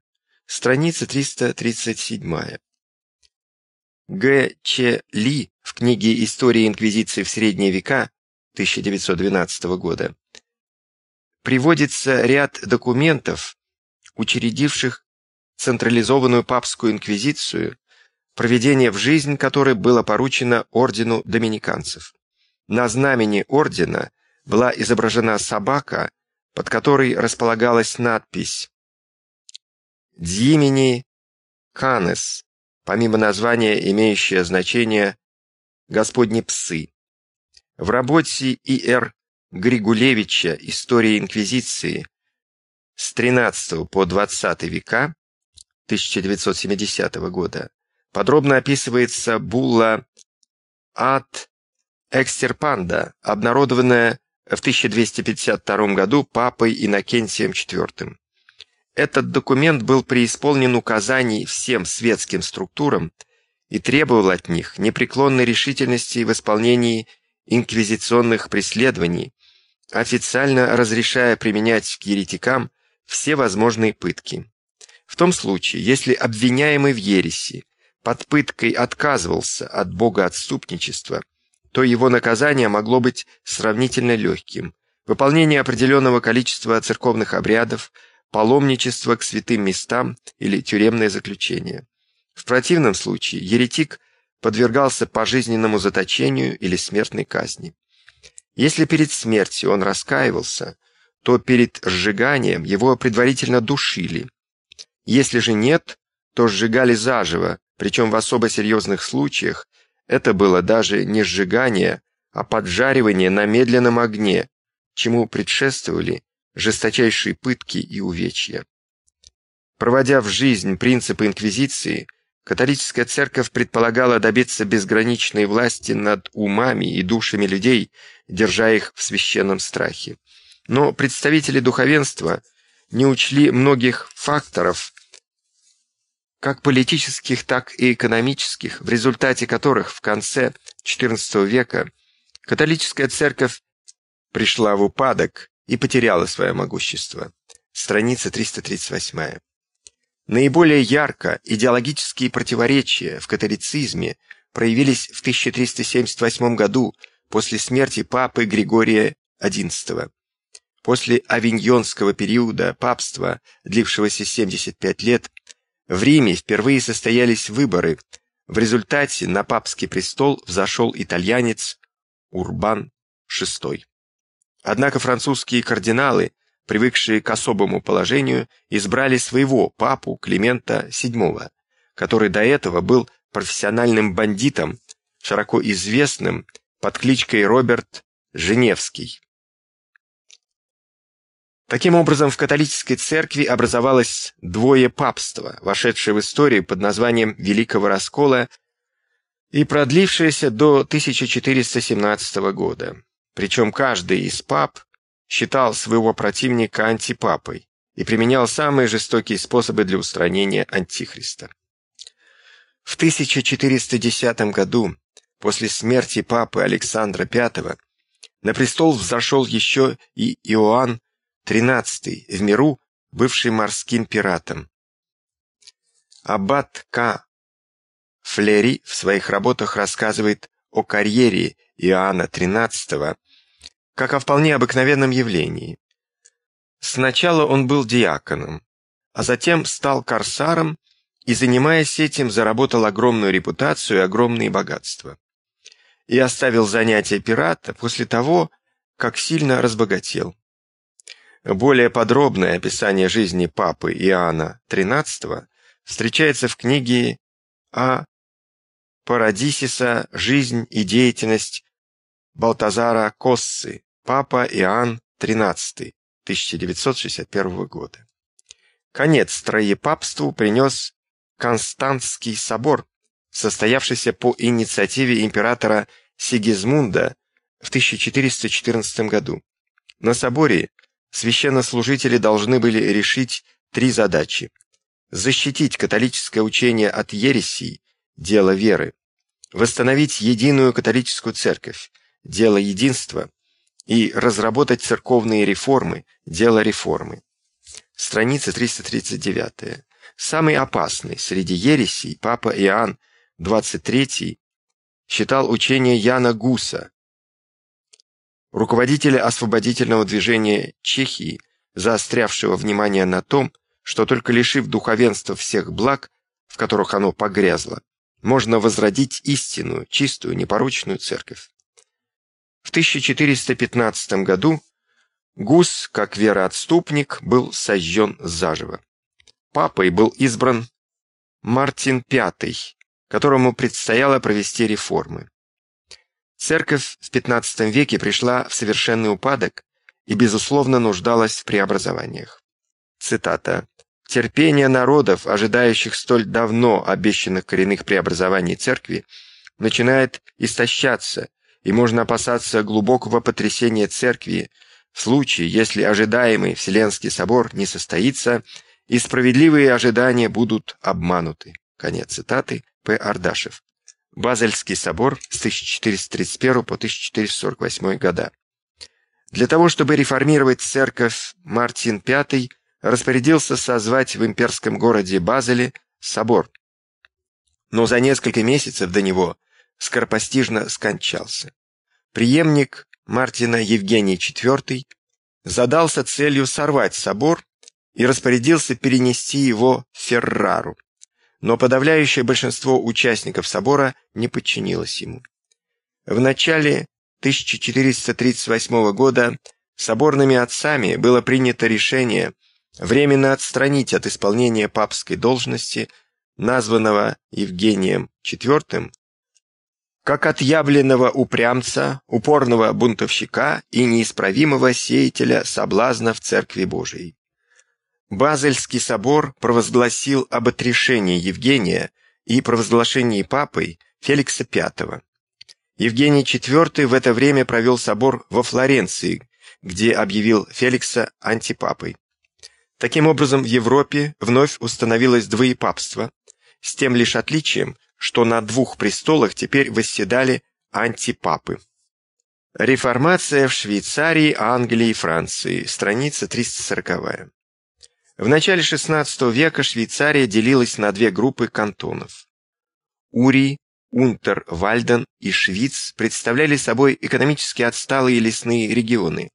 Страница 337. Г. Ч. Ли в книге «История Инквизиции в средние века» 1912 года приводится ряд документов, учредивших централизованную папскую инквизицию, проведение в жизнь которой было поручено ордену доминиканцев. На знамени ордена была изображена собака, под которой располагалась надпись «Дьимени Канес», помимо названия, имеющее значение «Господни псы». В работе И.Р. Григулевича «История Инквизиции» с 13 по 20 века 1970 года подробно описывается булла «Ад Экстерпанда», обнародованная в 1252 году папой Иннокентием IV. Этот документ был преисполнен указаний всем светским структурам и требовал от них непреклонной решительности в исполнении инквизиционных преследований, официально разрешая применять к еретикам все возможные пытки. В том случае, если обвиняемый в ереси под пыткой отказывался от богоотступничества, то его наказание могло быть сравнительно легким. Выполнение определенного количества церковных обрядов, паломничество к святым местам или тюремное заключение. В противном случае еретик подвергался пожизненному заточению или смертной казни. Если перед смертью он раскаивался, то перед сжиганием его предварительно душили. Если же нет, то сжигали заживо, причем в особо серьезных случаях это было даже не сжигание, а поджаривание на медленном огне, чему предшествовали жесточайшие пытки и увечья. Проводя в жизнь принципы инквизиции, католическая церковь предполагала добиться безграничной власти над умами и душами людей, держа их в священном страхе. Но представители духовенства не учли многих факторов, как политических, так и экономических, в результате которых в конце XIV века католическая церковь пришла в упадок и потеряла свое могущество. Страница 338. Наиболее ярко идеологические противоречия в католицизме проявились в 1378 году после смерти папы Григория XI. После авиньонского периода папства, длившегося 75 лет, в Риме впервые состоялись выборы. В результате на папский престол взошел итальянец Урбан VI. Однако французские кардиналы, привыкшие к особому положению, избрали своего папу Климента VII, который до этого был профессиональным бандитом, широко известным под кличкой Роберт Женевский. Таким образом, в католической церкви образовалось двое папства, вошедшее в историю под названием Великого Раскола и продлившееся до 1417 года. Причем каждый из пап считал своего противника антипапой и применял самые жестокие способы для устранения антихриста. В 1410 году, после смерти папы Александра V, на престол взошел еще и Иоанн Тринадцатый в миру, бывший морским пиратом. Аббат К. Флери в своих работах рассказывает о карьере Иоанна XIII как о вполне обыкновенном явлении. Сначала он был диаконом, а затем стал корсаром и, занимаясь этим, заработал огромную репутацию и огромные богатства. И оставил занятия пирата после того, как сильно разбогател. Более подробное описание жизни папы Иоанна XIII встречается в книге А. Парадисиса «Жизнь и деятельность Балтазара Коссы. Папа Иоанн XIII» 1961 года. Конец троепапству принес Константский собор, состоявшийся по инициативе императора Сигизмунда в 1414 году. На соборе священнослужители должны были решить три задачи. Защитить католическое учение от ересей, дело веры, восстановить единую католическую церковь, – дело единства, и разработать церковные реформы – дело реформы. Страница 339. Самый опасный среди ересей папа Иоанн XXIII считал учение Яна Гуса, руководителя освободительного движения Чехии, заострявшего внимание на том, что только лишив духовенства всех благ, в которых оно погрязло, можно возродить истинную, чистую, непорочную церковь. В 1415 году Гус, как вероотступник, был сожжен заживо. Папой был избран Мартин V, которому предстояло провести реформы. Церковь в XV веке пришла в совершенный упадок и, безусловно, нуждалась в преобразованиях. Цитата. «Терпение народов, ожидающих столь давно обещанных коренных преобразований церкви, начинает истощаться, и можно опасаться глубокого потрясения церкви в случае, если ожидаемый Вселенский собор не состоится, и справедливые ожидания будут обмануты». Конец цитаты. П. Ардашев. Базельский собор с 1431 по 1448 года. Для того, чтобы реформировать церковь, Мартин V распорядился созвать в имперском городе Базеле собор. Но за несколько месяцев до него скоропостижно скончался. Приемник Мартина Евгений IV задался целью сорвать собор и распорядился перенести его в Феррару но подавляющее большинство участников собора не подчинилось ему. В начале 1438 года соборными отцами было принято решение временно отстранить от исполнения папской должности названного Евгением IV как отъявленного упрямца, упорного бунтовщика и неисправимого сеятеля соблазна в Церкви Божией. Базельский собор провозгласил об отрешении Евгения и провозглашении папой Феликса V. Евгений IV в это время провел собор во Флоренции, где объявил Феликса антипапой. Таким образом, в Европе вновь установилось двоепапство, с тем лишь отличием, что на двух престолах теперь восседали антипапы. Реформация в Швейцарии, Англии и Франции. Страница 340. В начале XVI века Швейцария делилась на две группы кантонов. Ури, Унтер-Вальден и Швиц представляли собой экономически отсталые лесные регионы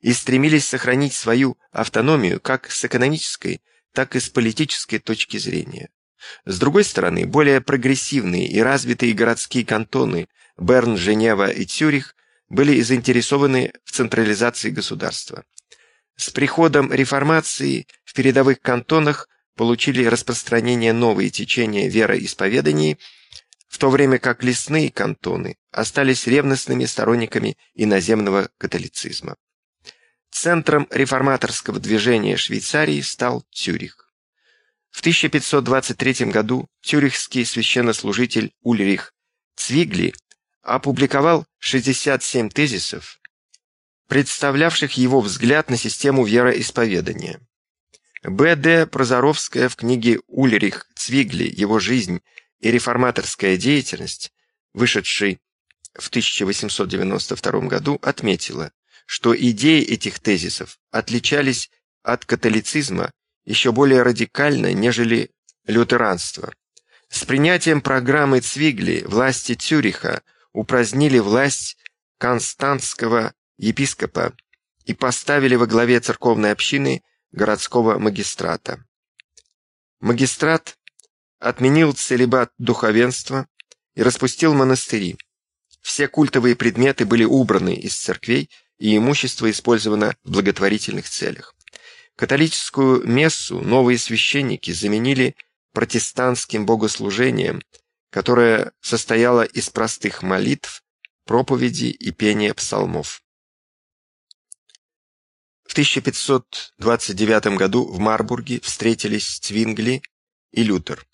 и стремились сохранить свою автономию как с экономической, так и с политической точки зрения. С другой стороны, более прогрессивные и развитые городские кантоны Берн, Женева и Цюрих были заинтересованы в централизации государства. С приходом реформации в передовых кантонах получили распространение новые течения вероисповеданий, в то время как лесные кантоны остались ревностными сторонниками иноземного католицизма. Центром реформаторского движения Швейцарии стал Цюрих. В 1523 году тюрихский священнослужитель Ульрих Цвигли опубликовал 67 тезисов, представлявших его взгляд на систему вероисповедания. Б.Д. Прозоровская в книге «Ульрих Цвигли. Его жизнь и реформаторская деятельность», вышедшей в 1892 году, отметила, что идеи этих тезисов отличались от католицизма еще более радикально, нежели лютеранство. С принятием программы Цвигли власти Цюриха упразднили власть Константского епископа и поставили во главе церковной общины городского магистрата. Магистрат отменил целебат духовенства и распустил монастыри. Все культовые предметы были убраны из церквей, и имущество использовано в благотворительных целях. Католическую мессу новые священники заменили протестантским богослужением, которое состояло из простых молитв, проповеди и пения псалмов. В 1529 году в Марбурге встретились Цвингли и Лютер.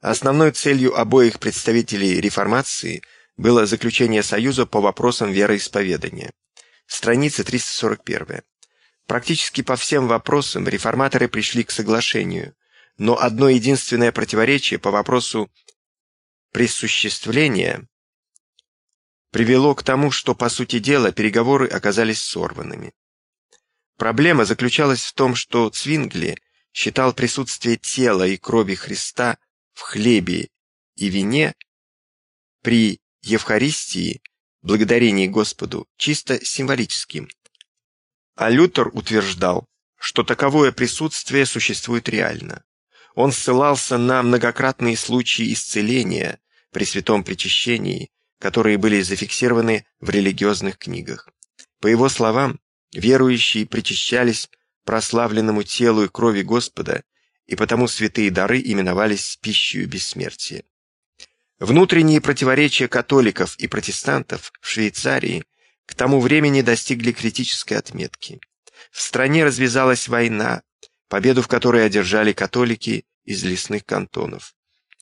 Основной целью обоих представителей реформации было заключение союза по вопросам вероисповедания. Страница 341. Практически по всем вопросам реформаторы пришли к соглашению, но одно единственное противоречие по вопросу присуществления привело к тому, что, по сути дела, переговоры оказались сорванными. Проблема заключалась в том, что Цвингли считал присутствие тела и крови Христа в хлебе и вине при Евхаристии, благодарении Господу, чисто символическим. А Лютер утверждал, что таковое присутствие существует реально. Он ссылался на многократные случаи исцеления при святом причащении, которые были зафиксированы в религиозных книгах. По его словам, верующие причащались прославленному телу и крови Господа, и потому святые дары именовались пищей бессмертия. Внутренние противоречия католиков и протестантов в Швейцарии к тому времени достигли критической отметки. В стране развязалась война, победу в которой одержали католики из лесных кантонов.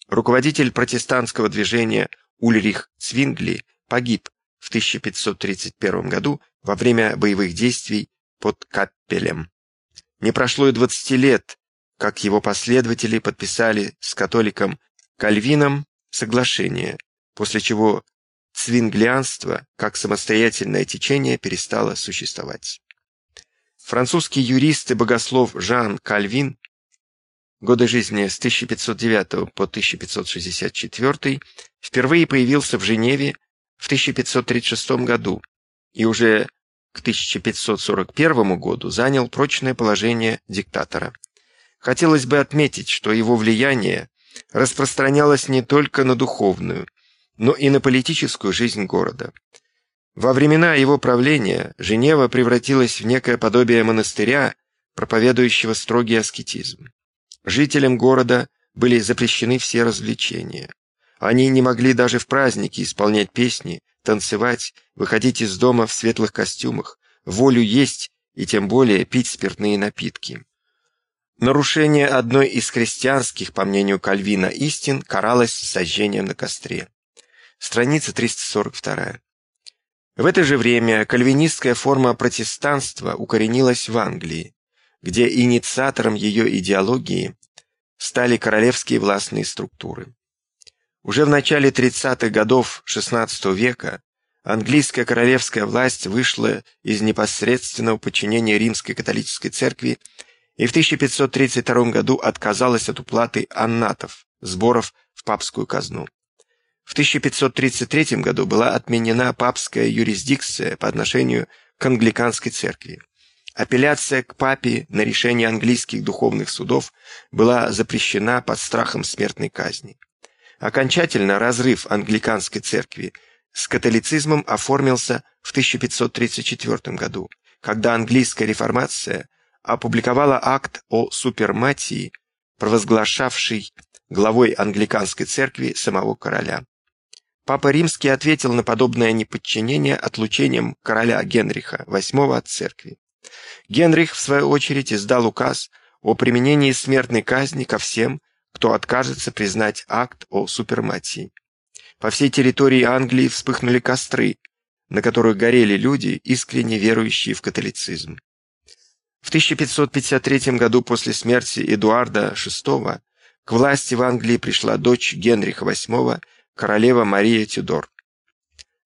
Руководитель протестантского движения Ульрих Цвингли погиб в 1531 году во время боевых действий под Каппелем. Не прошло и 20 лет, как его последователи подписали с католиком Кальвином соглашение, после чего цвинглианство как самостоятельное течение перестало существовать. Французский юрист и богослов Жан Кальвин годы жизни с 1509 по 1564 впервые появился в Женеве в 1536 году и уже к 1541 году занял прочное положение диктатора. Хотелось бы отметить, что его влияние распространялось не только на духовную, но и на политическую жизнь города. Во времена его правления Женева превратилась в некое подобие монастыря, проповедующего строгий аскетизм. Жителям города были запрещены все развлечения. Они не могли даже в праздники исполнять песни, танцевать, выходить из дома в светлых костюмах, волю есть и тем более пить спиртные напитки. Нарушение одной из христианских, по мнению Кальвина, истин каралось сожжением на костре. Страница 342. В это же время кальвинистская форма протестанства укоренилась в Англии, где инициатором ее идеологии стали королевские властные структуры. Уже в начале 30-х годов XVI века английская королевская власть вышла из непосредственного подчинения римской католической церкви и в 1532 году отказалась от уплаты аннатов, сборов в папскую казну. В 1533 году была отменена папская юрисдикция по отношению к англиканской церкви. Апелляция к папе на решение английских духовных судов была запрещена под страхом смертной казни. Окончательно разрыв англиканской церкви с католицизмом оформился в 1534 году, когда английская реформация опубликовала акт о суперматии, провозглашавший главой англиканской церкви самого короля. Папа Римский ответил на подобное неподчинение отлучением короля Генриха VIII от церкви. Генрих, в свою очередь, издал указ о применении смертной казни ко всем, кто откажется признать акт о суперматии. По всей территории Англии вспыхнули костры, на которых горели люди, искренне верующие в католицизм. В 1553 году после смерти Эдуарда VI к власти в Англии пришла дочь Генриха VIII, королева Мария Тюдор.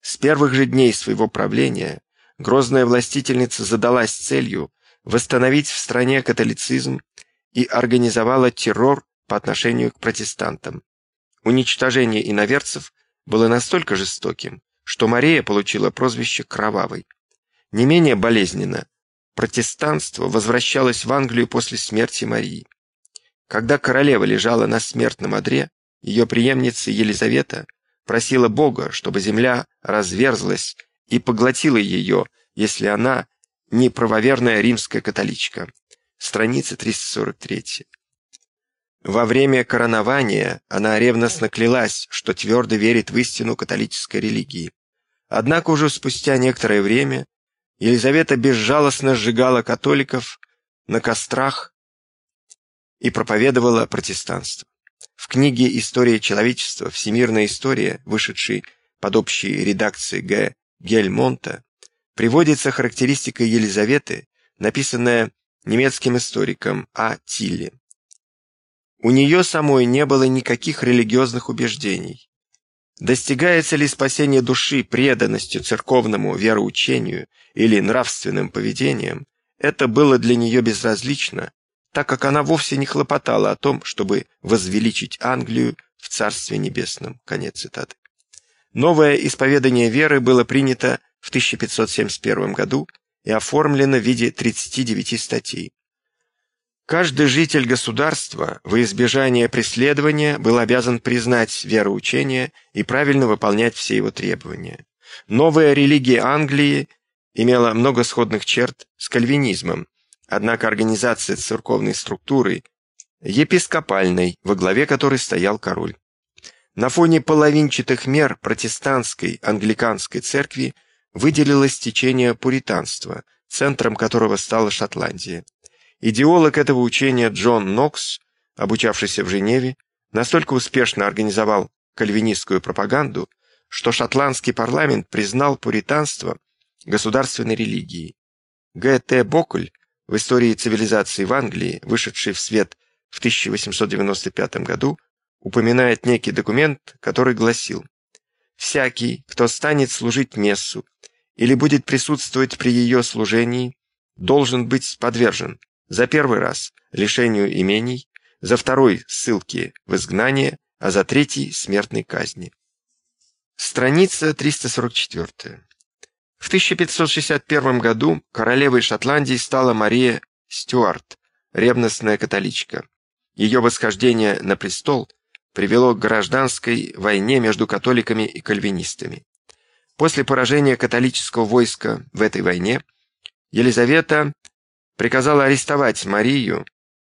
С первых же дней своего правления грозная властительница задалась целью восстановить в стране католицизм и организовала террор по отношению к протестантам. Уничтожение иноверцев было настолько жестоким, что Мария получила прозвище «Кровавой». Не менее болезненно протестанство возвращалось в Англию после смерти Марии. Когда королева лежала на смертном одре, ее преемница Елизавета просила Бога, чтобы земля разверзлась и поглотила ее, если она не правоверная римская католичка. Страница 343. Во время коронования она ревностно клялась, что твердо верит в истину католической религии. Однако уже спустя некоторое время Елизавета безжалостно сжигала католиков на кострах и проповедовала протестанство. В книге «История человечества. Всемирная история», вышедшей под общей редакцией Г. Гельмонта, приводится характеристика Елизаветы, написанная немецким историком А. Тилли. У нее самой не было никаких религиозных убеждений. Достигается ли спасение души преданностью церковному вероучению или нравственным поведением, это было для нее безразлично, так как она вовсе не хлопотала о том, чтобы возвеличить Англию в Царстве Небесном. Конец цитаты. Новое исповедание веры было принято в 1571 году и оформлено в виде 39 статей. Каждый житель государства во избежание преследования был обязан признать вероучение и правильно выполнять все его требования. Новая религия Англии имела много сходных черт с кальвинизмом, однако организация церковной структуры епископальной, во главе которой стоял король. На фоне половинчатых мер протестантской англиканской церкви выделилось течение пуританства, центром которого стала Шотландия. Идеолог этого учения Джон Нокс, обучавшийся в Женеве, настолько успешно организовал кальвинистскую пропаганду, что шотландский парламент признал пуританство государственной религией. Г. Т. Бокль в истории цивилизации в Англии, вышедший в свет в 1895 году, упоминает некий документ, который гласил «Всякий, кто станет служить мессу или будет присутствовать при ее служении, должен быть подвержен за первый раз лишению имений, за второй – ссылке в изгнание, а за третий – смертной казни». Страница 344. В 1561 году королевой Шотландии стала Мария Стюарт, ревностная католичка. Ее восхождение на престол – привело к гражданской войне между католиками и кальвинистами. После поражения католического войска в этой войне Елизавета приказала арестовать Марию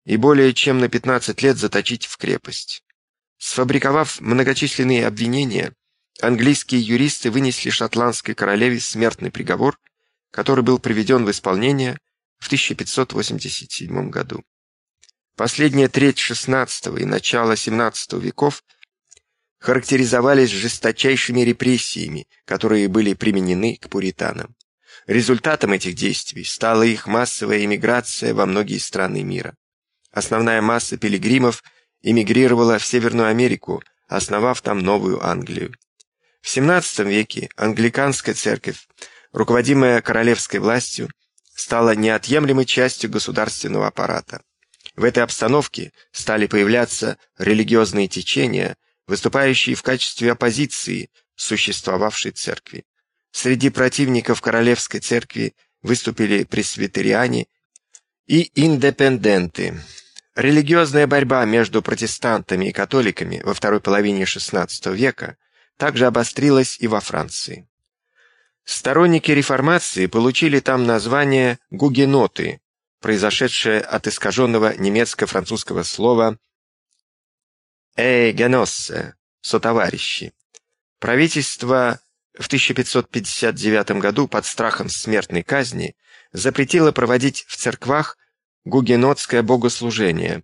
и более чем на 15 лет заточить в крепость. Сфабриковав многочисленные обвинения, английские юристы вынесли шотландской королеве смертный приговор, который был приведен в исполнение в 1587 году. Последняя треть XVI и начало XVII веков характеризовались жесточайшими репрессиями, которые были применены к пуританам. Результатом этих действий стала их массовая эмиграция во многие страны мира. Основная масса пилигримов эмигрировала в Северную Америку, основав там Новую Англию. В XVII веке англиканская церковь, руководимая королевской властью, стала неотъемлемой частью государственного аппарата. В этой обстановке стали появляться религиозные течения, выступающие в качестве оппозиции существовавшей церкви. Среди противников королевской церкви выступили пресвитериане и индепенденты. Религиозная борьба между протестантами и католиками во второй половине XVI века также обострилась и во Франции. Сторонники реформации получили там название «гугеноты», произошедшее от искаженного немецко-французского слова «эй геноссе» — «сотоварищи». Правительство в 1559 году под страхом смертной казни запретило проводить в церквах гугенотское богослужение,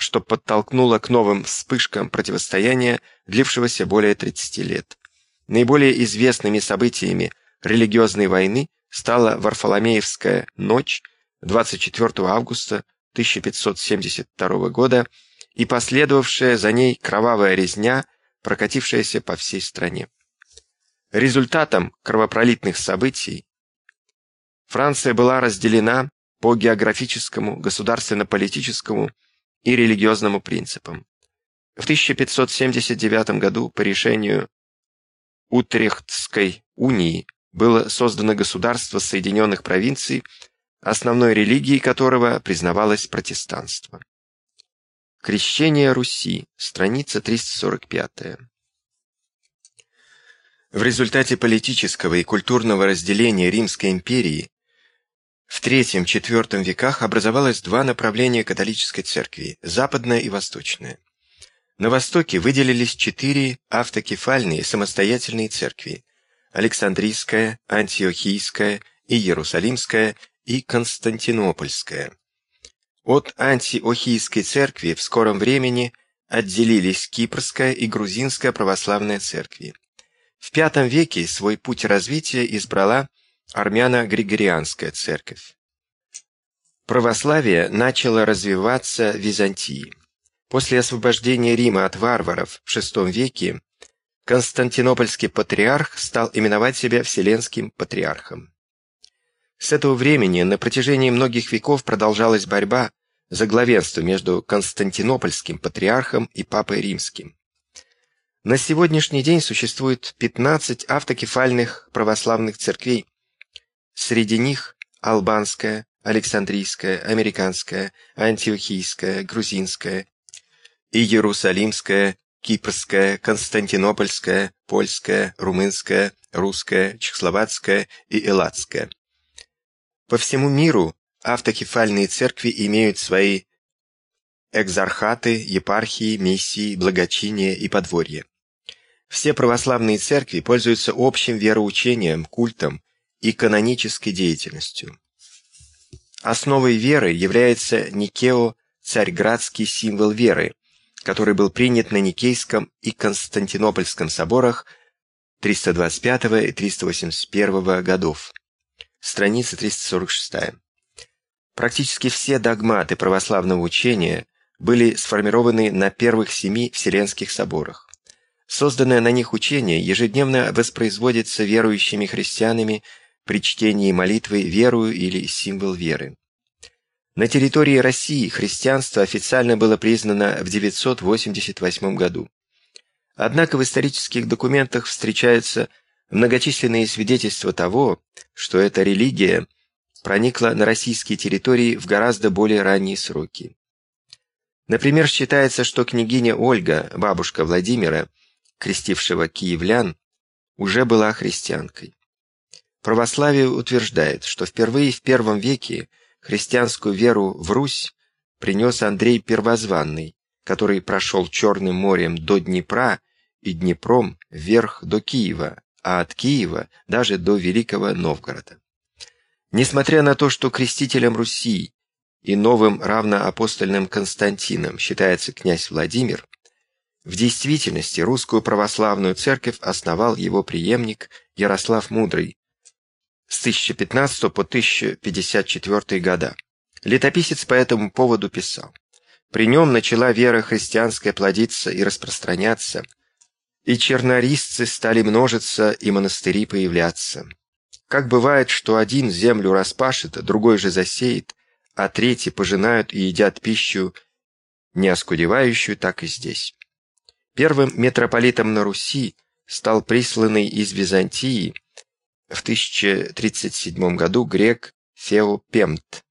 что подтолкнуло к новым вспышкам противостояния, длившегося более 30 лет. Наиболее известными событиями религиозной войны стала Варфоломеевская ночь 24 августа 1572 года и последовавшая за ней кровавая резня, прокатившаяся по всей стране. Результатом кровопролитных событий Франция была разделена по географическому, государственно-политическому и религиозному принципам. В 1579 году по решению Утрехтской унии было создано государство Соединенных Провинций основной религией которого признавалось протестанство. Крещение Руси, страница 345. В результате политического и культурного разделения Римской империи в III-IV веках образовалось два направления католической церкви – западная и восточная. На востоке выделились четыре автокефальные самостоятельные церкви – Александрийская, Антиохийская и Иерусалимская и Константинопольская. От антиохийской церкви в скором времени отделились Кипрская и Грузинская православная церкви. В V веке свой путь развития избрала армяно-григорианская церковь. Православие начало развиваться в Византии. После освобождения Рима от варваров в VI веке Константинопольский патриарх стал именовать себя Вселенским патриархом. С этого времени на протяжении многих веков продолжалась борьба за главенство между Константинопольским патриархом и Папой Римским. На сегодняшний день существует 15 автокефальных православных церквей. Среди них албанская, Александрийская, Американская, Антиохийская, Грузинская, Иерусалимская, Кипрская, Константинопольская, Польская, Румынская, Русская, Чехословацкая и Элладская. По всему миру автокефальные церкви имеют свои экзархаты, епархии, миссии, благочиния и подворья. Все православные церкви пользуются общим вероучением, культом и канонической деятельностью. Основой веры является Никео-царьградский символ веры, который был принят на Никейском и Константинопольском соборах 325 и 381 годов. Страница 346. Практически все догматы православного учения были сформированы на первых семи Вселенских соборах. Созданное на них учение ежедневно воспроизводится верующими христианами при чтении молитвы «Верую» или «Символ веры». На территории России христианство официально было признано в 988 году. Однако в исторических документах встречаются многочисленные свидетельства того, что эта религия проникла на российские территории в гораздо более ранние сроки. Например, считается, что княгиня Ольга, бабушка Владимира, крестившего киевлян, уже была христианкой. Православие утверждает, что впервые в первом веке христианскую веру в Русь принес Андрей Первозванный, который прошел Черным морем до Днепра и Днепром вверх до Киева, а от Киева даже до Великого Новгорода. Несмотря на то, что крестителем Руси и новым равноапостольным Константином считается князь Владимир, в действительности русскую православную церковь основал его преемник Ярослав Мудрый с 1015 по 1054 года. Летописец по этому поводу писал. При нем начала вера христианская плодиться и распространяться, и чернорисцы стали множиться, и монастыри появляться. Как бывает, что один землю распашет, другой же засеет, а третий пожинают и едят пищу, не оскудевающую, так и здесь. Первым митрополитом на Руси стал присланный из Византии в 1037 году грек Феопемт.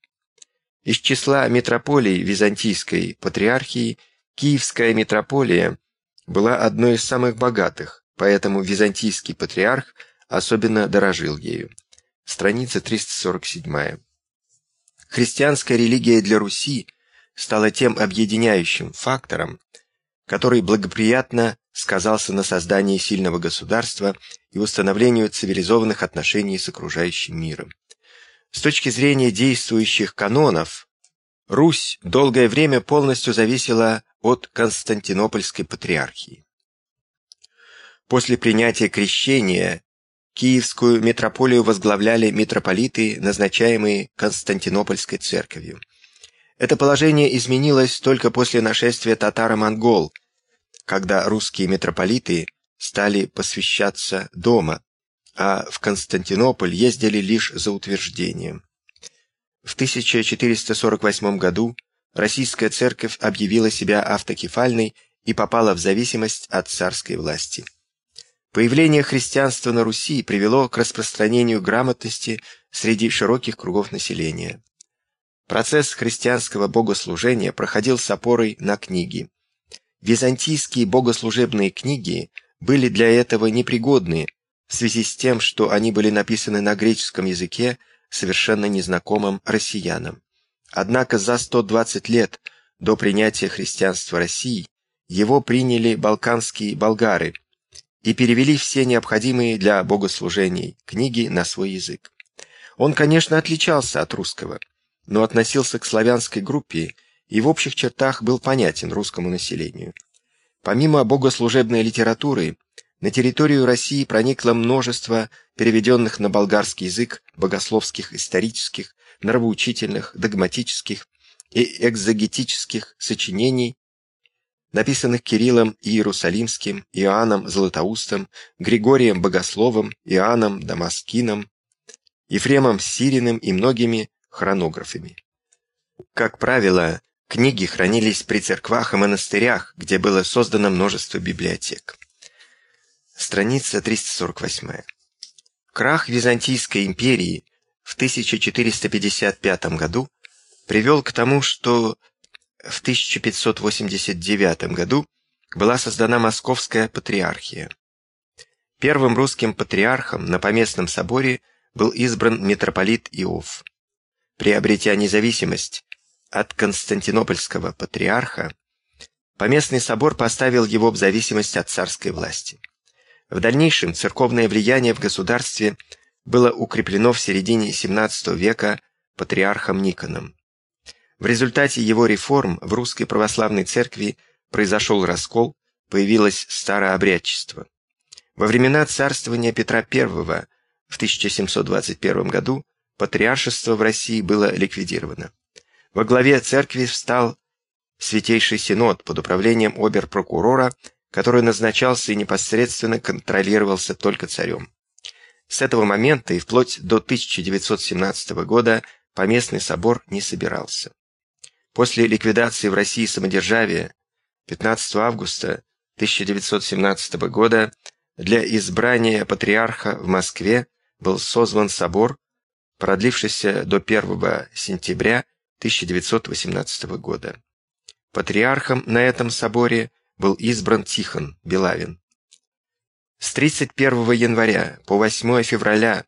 Из числа митрополий Византийской патриархии Киевская митрополия была одной из самых богатых, поэтому византийский патриарх особенно дорожил ею. Страница 347. Христианская религия для Руси стала тем объединяющим фактором, который благоприятно сказался на создании сильного государства и установлению цивилизованных отношений с окружающим миром. С точки зрения действующих канонов, Русь долгое время полностью зависела от Константинопольской патриархии. После принятия крещения Киевскую митрополию возглавляли митрополиты, назначаемые Константинопольской церковью. Это положение изменилось только после нашествия татаро-монгол, когда русские митрополиты стали посвящаться дома, а в Константинополь ездили лишь за утверждением. В 1448 году российская церковь объявила себя автокефальной и попала в зависимость от царской власти. Появление христианства на Руси привело к распространению грамотности среди широких кругов населения. Процесс христианского богослужения проходил с опорой на книги. Византийские богослужебные книги были для этого непригодны в связи с тем, что они были написаны на греческом языке, совершенно незнакомым россиянам. Однако за 120 лет до принятия христианства России его приняли балканские болгары и перевели все необходимые для богослужений книги на свой язык. Он, конечно, отличался от русского, но относился к славянской группе и в общих чертах был понятен русскому населению. Помимо богослужебной литературы, на территорию России проникло множество переведенных на болгарский язык богословских, исторических, нравоучительных, догматических и экзогетических сочинений, написанных Кириллом Иерусалимским, Иоанном Златоустом, Григорием Богословом, Иоанном Дамаскином, Ефремом Сириным и многими хронографами. Как правило, книги хранились при церквах и монастырях, где было создано множество библиотек. Страница 348. Крах Византийской империи в 1455 году привел к тому, что в 1589 году была создана Московская патриархия. Первым русским патриархом на поместном соборе был избран митрополит Иов. Приобретя независимость от константинопольского патриарха, поместный собор поставил его в зависимость от царской власти. В дальнейшем церковное влияние в государстве было укреплено в середине XVII века патриархом Никоном. В результате его реформ в русской православной церкви произошел раскол, появилось старообрядчество. Во времена царствования Петра I в 1721 году патриаршество в России было ликвидировано. Во главе церкви встал Святейший Синод под управлением обер-прокурора, который назначался и непосредственно контролировался только царем. С этого момента и вплоть до 1917 года поместный собор не собирался. После ликвидации в России самодержавия 15 августа 1917 года для избрания патриарха в Москве был созван собор, продлившийся до 1 сентября 1918 года. Патриархом на этом соборе был избран Тихон Белавин. С 31 января по 8 февраля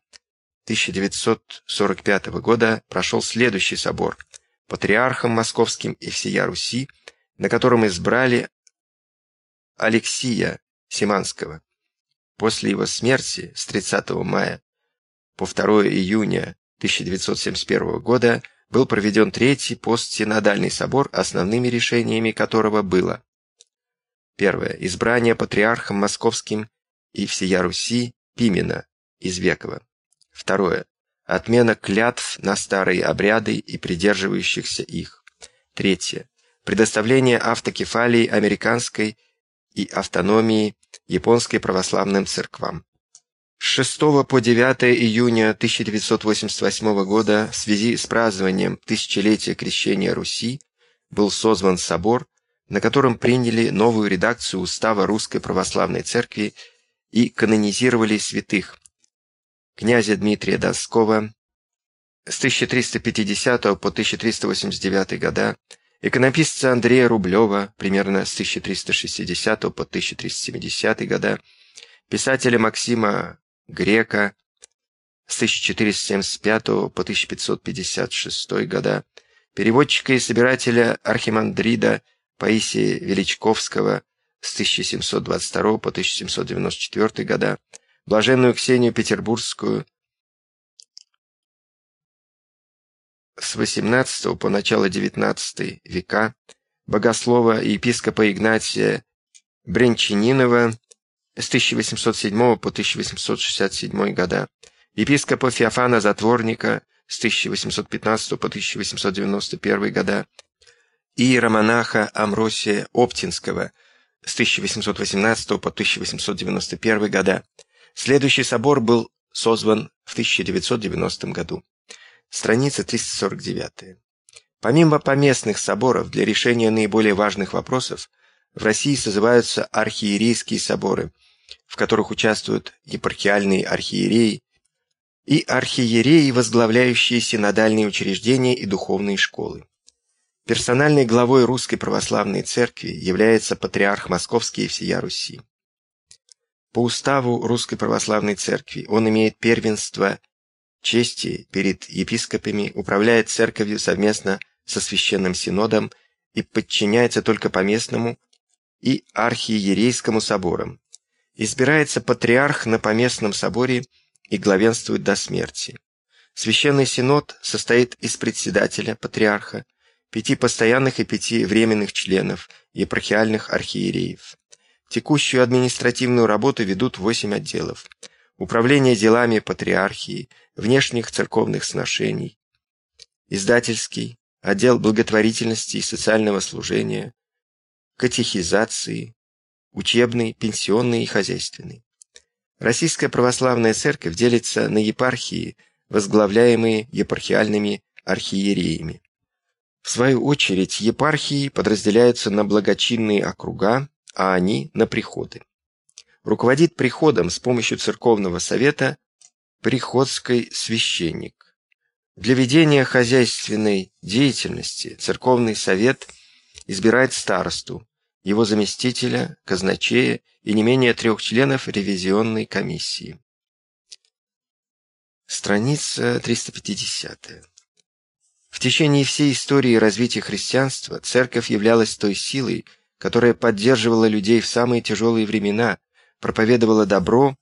1945 года прошел следующий собор – патриархом московским и всея Руси, на котором избрали Алексия Симанского. После его смерти с 30 мая по 2 июня 1971 года был проведен третий постсинодальный собор, основными решениями которого было Первое. Избрание патриархом московским и всея Руси Пимена из Векова. Второе отмена клятв на старые обряды и придерживающихся их. Третье. Предоставление автокефалии американской и автономии японской православным церквам. С 6 по 9 июня 1988 года в связи с празднованием тысячелетия крещения Руси был созван собор, на котором приняли новую редакцию устава Русской Православной Церкви и канонизировали святых князя Дмитрия Доскова с 1350 по 1389 года, иконописца Андрея Рублева примерно с 1360 по 1370 года, писателя Максима Грека с 1475 по 1556 года, переводчика и собирателя Архимандрида Паисия Величковского с 1722 по 1794 года, блаженную Ксению Петербургскую с XVIII по начало XIX века, богослова и епископа Игнатия Бренчининова с 1807 по 1867 года, епископа Феофана Затворника с 1815 по 1891 года и иеромонаха Амросия Оптинского с 1818 по 1891 года, Следующий собор был созван в 1990 году. Страница 349. Помимо поместных соборов для решения наиболее важных вопросов, в России созываются архиерейские соборы, в которых участвуют епархиальные архиереи и архиереи, возглавляющие синодальные учреждения и духовные школы. Персональной главой Русской Православной Церкви является патриарх Московский и всея Руси. По уставу Русской Православной Церкви он имеет первенство чести перед епископами, управляет церковью совместно со Священным Синодом и подчиняется только поместному и архиерейскому соборам. Избирается патриарх на поместном соборе и главенствует до смерти. Священный Синод состоит из председателя, патриарха, пяти постоянных и пяти временных членов, епархиальных архиереев. Текущую административную работу ведут восемь отделов. Управление делами патриархии, внешних церковных сношений, издательский, отдел благотворительности и социального служения, катехизации, учебной, пенсионной и хозяйственной. Российская православная церковь делится на епархии, возглавляемые епархиальными архиереями. В свою очередь, епархии подразделяются на благочинные округа, а они – на приходы. Руководит приходом с помощью церковного совета приходской священник. Для ведения хозяйственной деятельности церковный совет избирает старосту, его заместителя, казначея и не менее трех членов ревизионной комиссии. Страница 350. В течение всей истории развития христианства церковь являлась той силой, которая поддерживала людей в самые тяжелые времена, проповедовала добро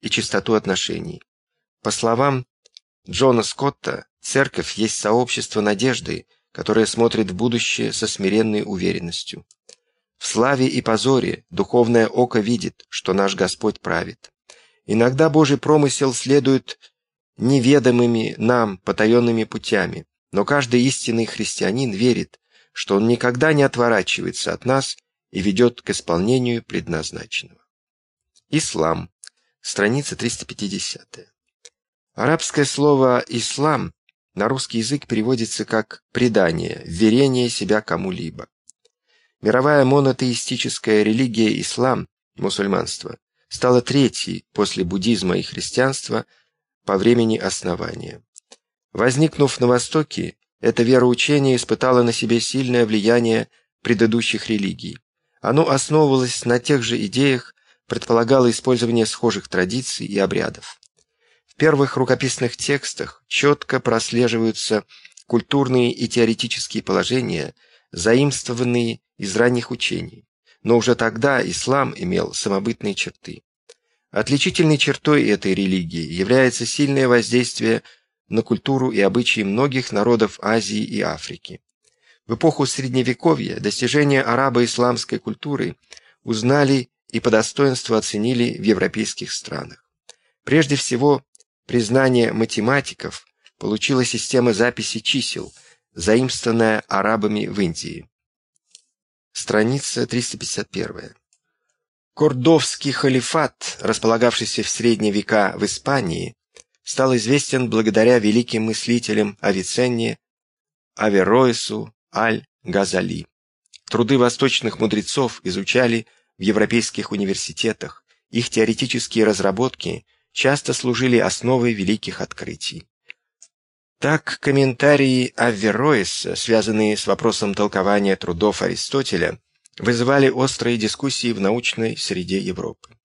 и чистоту отношений. По словам Джона Скотта, церковь есть сообщество надежды, которое смотрит в будущее со смиренной уверенностью. В славе и позоре духовное око видит, что наш Господь правит. Иногда Божий промысел следует неведомыми нам потаенными путями, но каждый истинный христианин верит, что он никогда не отворачивается от нас и ведет к исполнению предназначенного. Ислам. Страница 350. Арабское слово «ислам» на русский язык переводится как «предание», «верение себя кому-либо». Мировая монотеистическая религия ислам, мусульманство, стала третьей после буддизма и христианства по времени основания. Возникнув на Востоке, это вероучение испытало на себе сильное влияние предыдущих религий. Оно основывалось на тех же идеях, предполагало использование схожих традиций и обрядов. В первых рукописных текстах четко прослеживаются культурные и теоретические положения, заимствованные из ранних учений. Но уже тогда ислам имел самобытные черты. Отличительной чертой этой религии является сильное воздействие на культуру и обычаи многих народов Азии и Африки. В эпоху Средневековья достижения арабо-исламской культуры узнали и по достоинству оценили в европейских странах. Прежде всего, признание математиков получила система записи чисел, заимствованная арабами в Индии. Страница 351. Кордовский халифат, располагавшийся в средние века в Испании, стал известен благодаря великим мыслителям Авиценне, Авероису, Аль-Газали. Труды восточных мудрецов изучали в европейских университетах, их теоретические разработки часто служили основой великих открытий. Так, комментарии Авероиса, связанные с вопросом толкования трудов Аристотеля, вызывали острые дискуссии в научной среде Европы.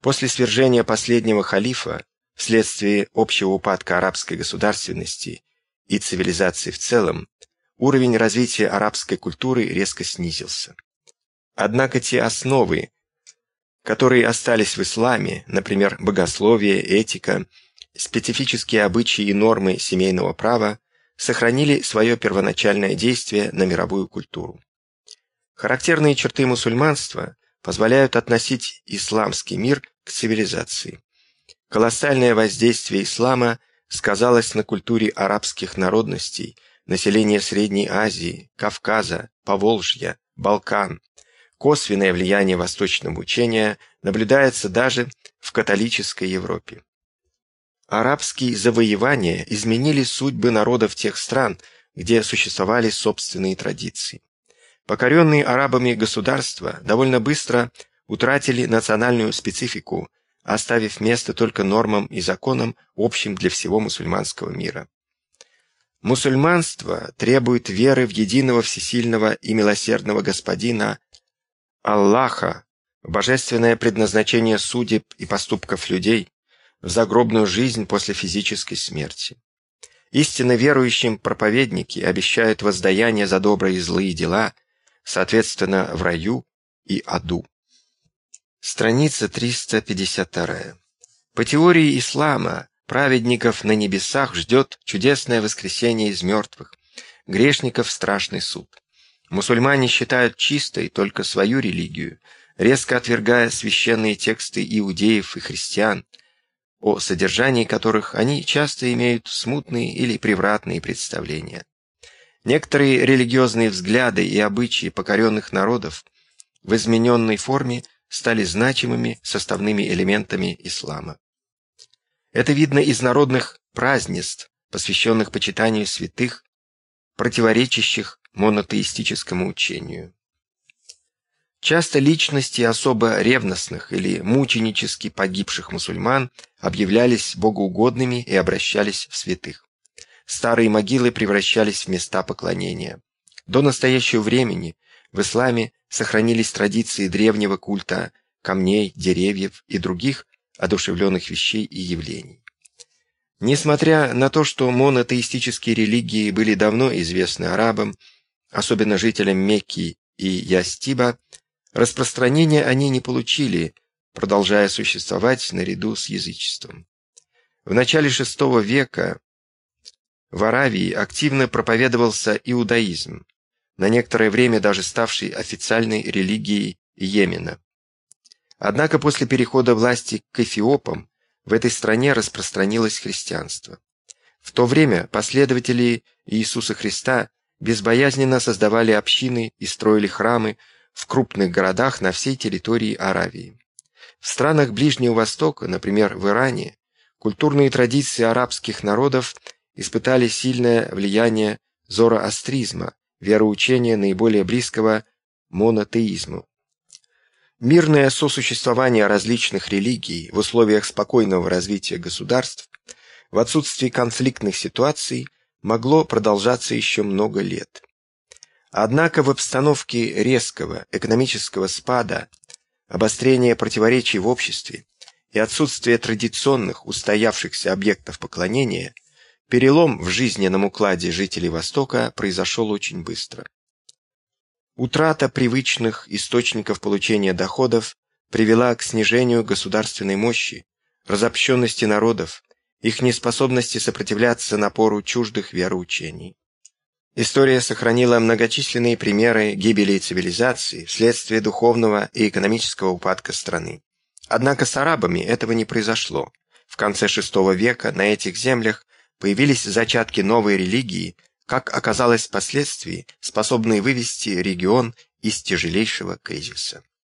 После свержения последнего халифа, вследствие общего упадка арабской государственности и цивилизации в целом, уровень развития арабской культуры резко снизился. Однако те основы, которые остались в исламе, например, богословие, этика – специфические обычаи и нормы семейного права сохранили свое первоначальное действие на мировую культуру. Характерные черты мусульманства позволяют относить исламский мир к цивилизации. Колоссальное воздействие ислама сказалось на культуре арабских народностей, населения Средней Азии, Кавказа, Поволжья, Балкан. Косвенное влияние восточного учения наблюдается даже в католической Европе. Арабские завоевания изменили судьбы народов тех стран, где существовали собственные традиции. Покоренные арабами государства довольно быстро утратили национальную специфику, оставив место только нормам и законам, общим для всего мусульманского мира. Мусульманство требует веры в единого всесильного и милосердного Господина Аллаха, божественное предназначение судеб и поступков людей, в загробную жизнь после физической смерти. Истинно верующим проповедники обещают воздаяние за добрые и злые дела, соответственно, в раю и аду. Страница 352. По теории ислама, праведников на небесах ждет чудесное воскресение из мертвых, грешников страшный суд. Мусульмане считают чистой только свою религию, резко отвергая священные тексты иудеев и христиан, о содержании которых они часто имеют смутные или превратные представления. Некоторые религиозные взгляды и обычаи покоренных народов в измененной форме стали значимыми составными элементами ислама. Это видно из народных празднеств, посвященных почитанию святых, противоречащих монотеистическому учению. Часто личности особо ревностных или мученически погибших мусульман объявлялись богоугодными и обращались в святых. Старые могилы превращались в места поклонения. До настоящего времени в исламе сохранились традиции древнего культа камней, деревьев и других одушевленных вещей и явлений. Несмотря на то, что монотеистические религии были давно известны арабам, особенно жителям Мекки и Ястиба, распространения они не получили, продолжая существовать наряду с язычеством. В начале VI века в Аравии активно проповедовался иудаизм, на некоторое время даже ставший официальной религией Йемена. Однако после перехода власти к эфиопам в этой стране распространилось христианство. В то время последователи Иисуса Христа безбоязненно создавали общины и строили храмы в крупных городах на всей территории Аравии. В странах Ближнего Востока, например, в Иране, культурные традиции арабских народов испытали сильное влияние зороастризма, вероучения наиболее близкого монотеизму. Мирное сосуществование различных религий в условиях спокойного развития государств в отсутствии конфликтных ситуаций могло продолжаться еще много лет. Однако в обстановке резкого экономического спада, обострения противоречий в обществе и отсутствия традиционных устоявшихся объектов поклонения – Перелом в жизненном укладе жителей Востока произошел очень быстро. Утрата привычных источников получения доходов привела к снижению государственной мощи, разобщенности народов, их неспособности сопротивляться напору чуждых вероучений. История сохранила многочисленные примеры гибели цивилизации вследствие духовного и экономического упадка страны. Однако с арабами этого не произошло. В конце VI века на этих землях появились зачатки новой религии, как оказалось впоследствии, способные вывести регион из тяжелейшего кризиса.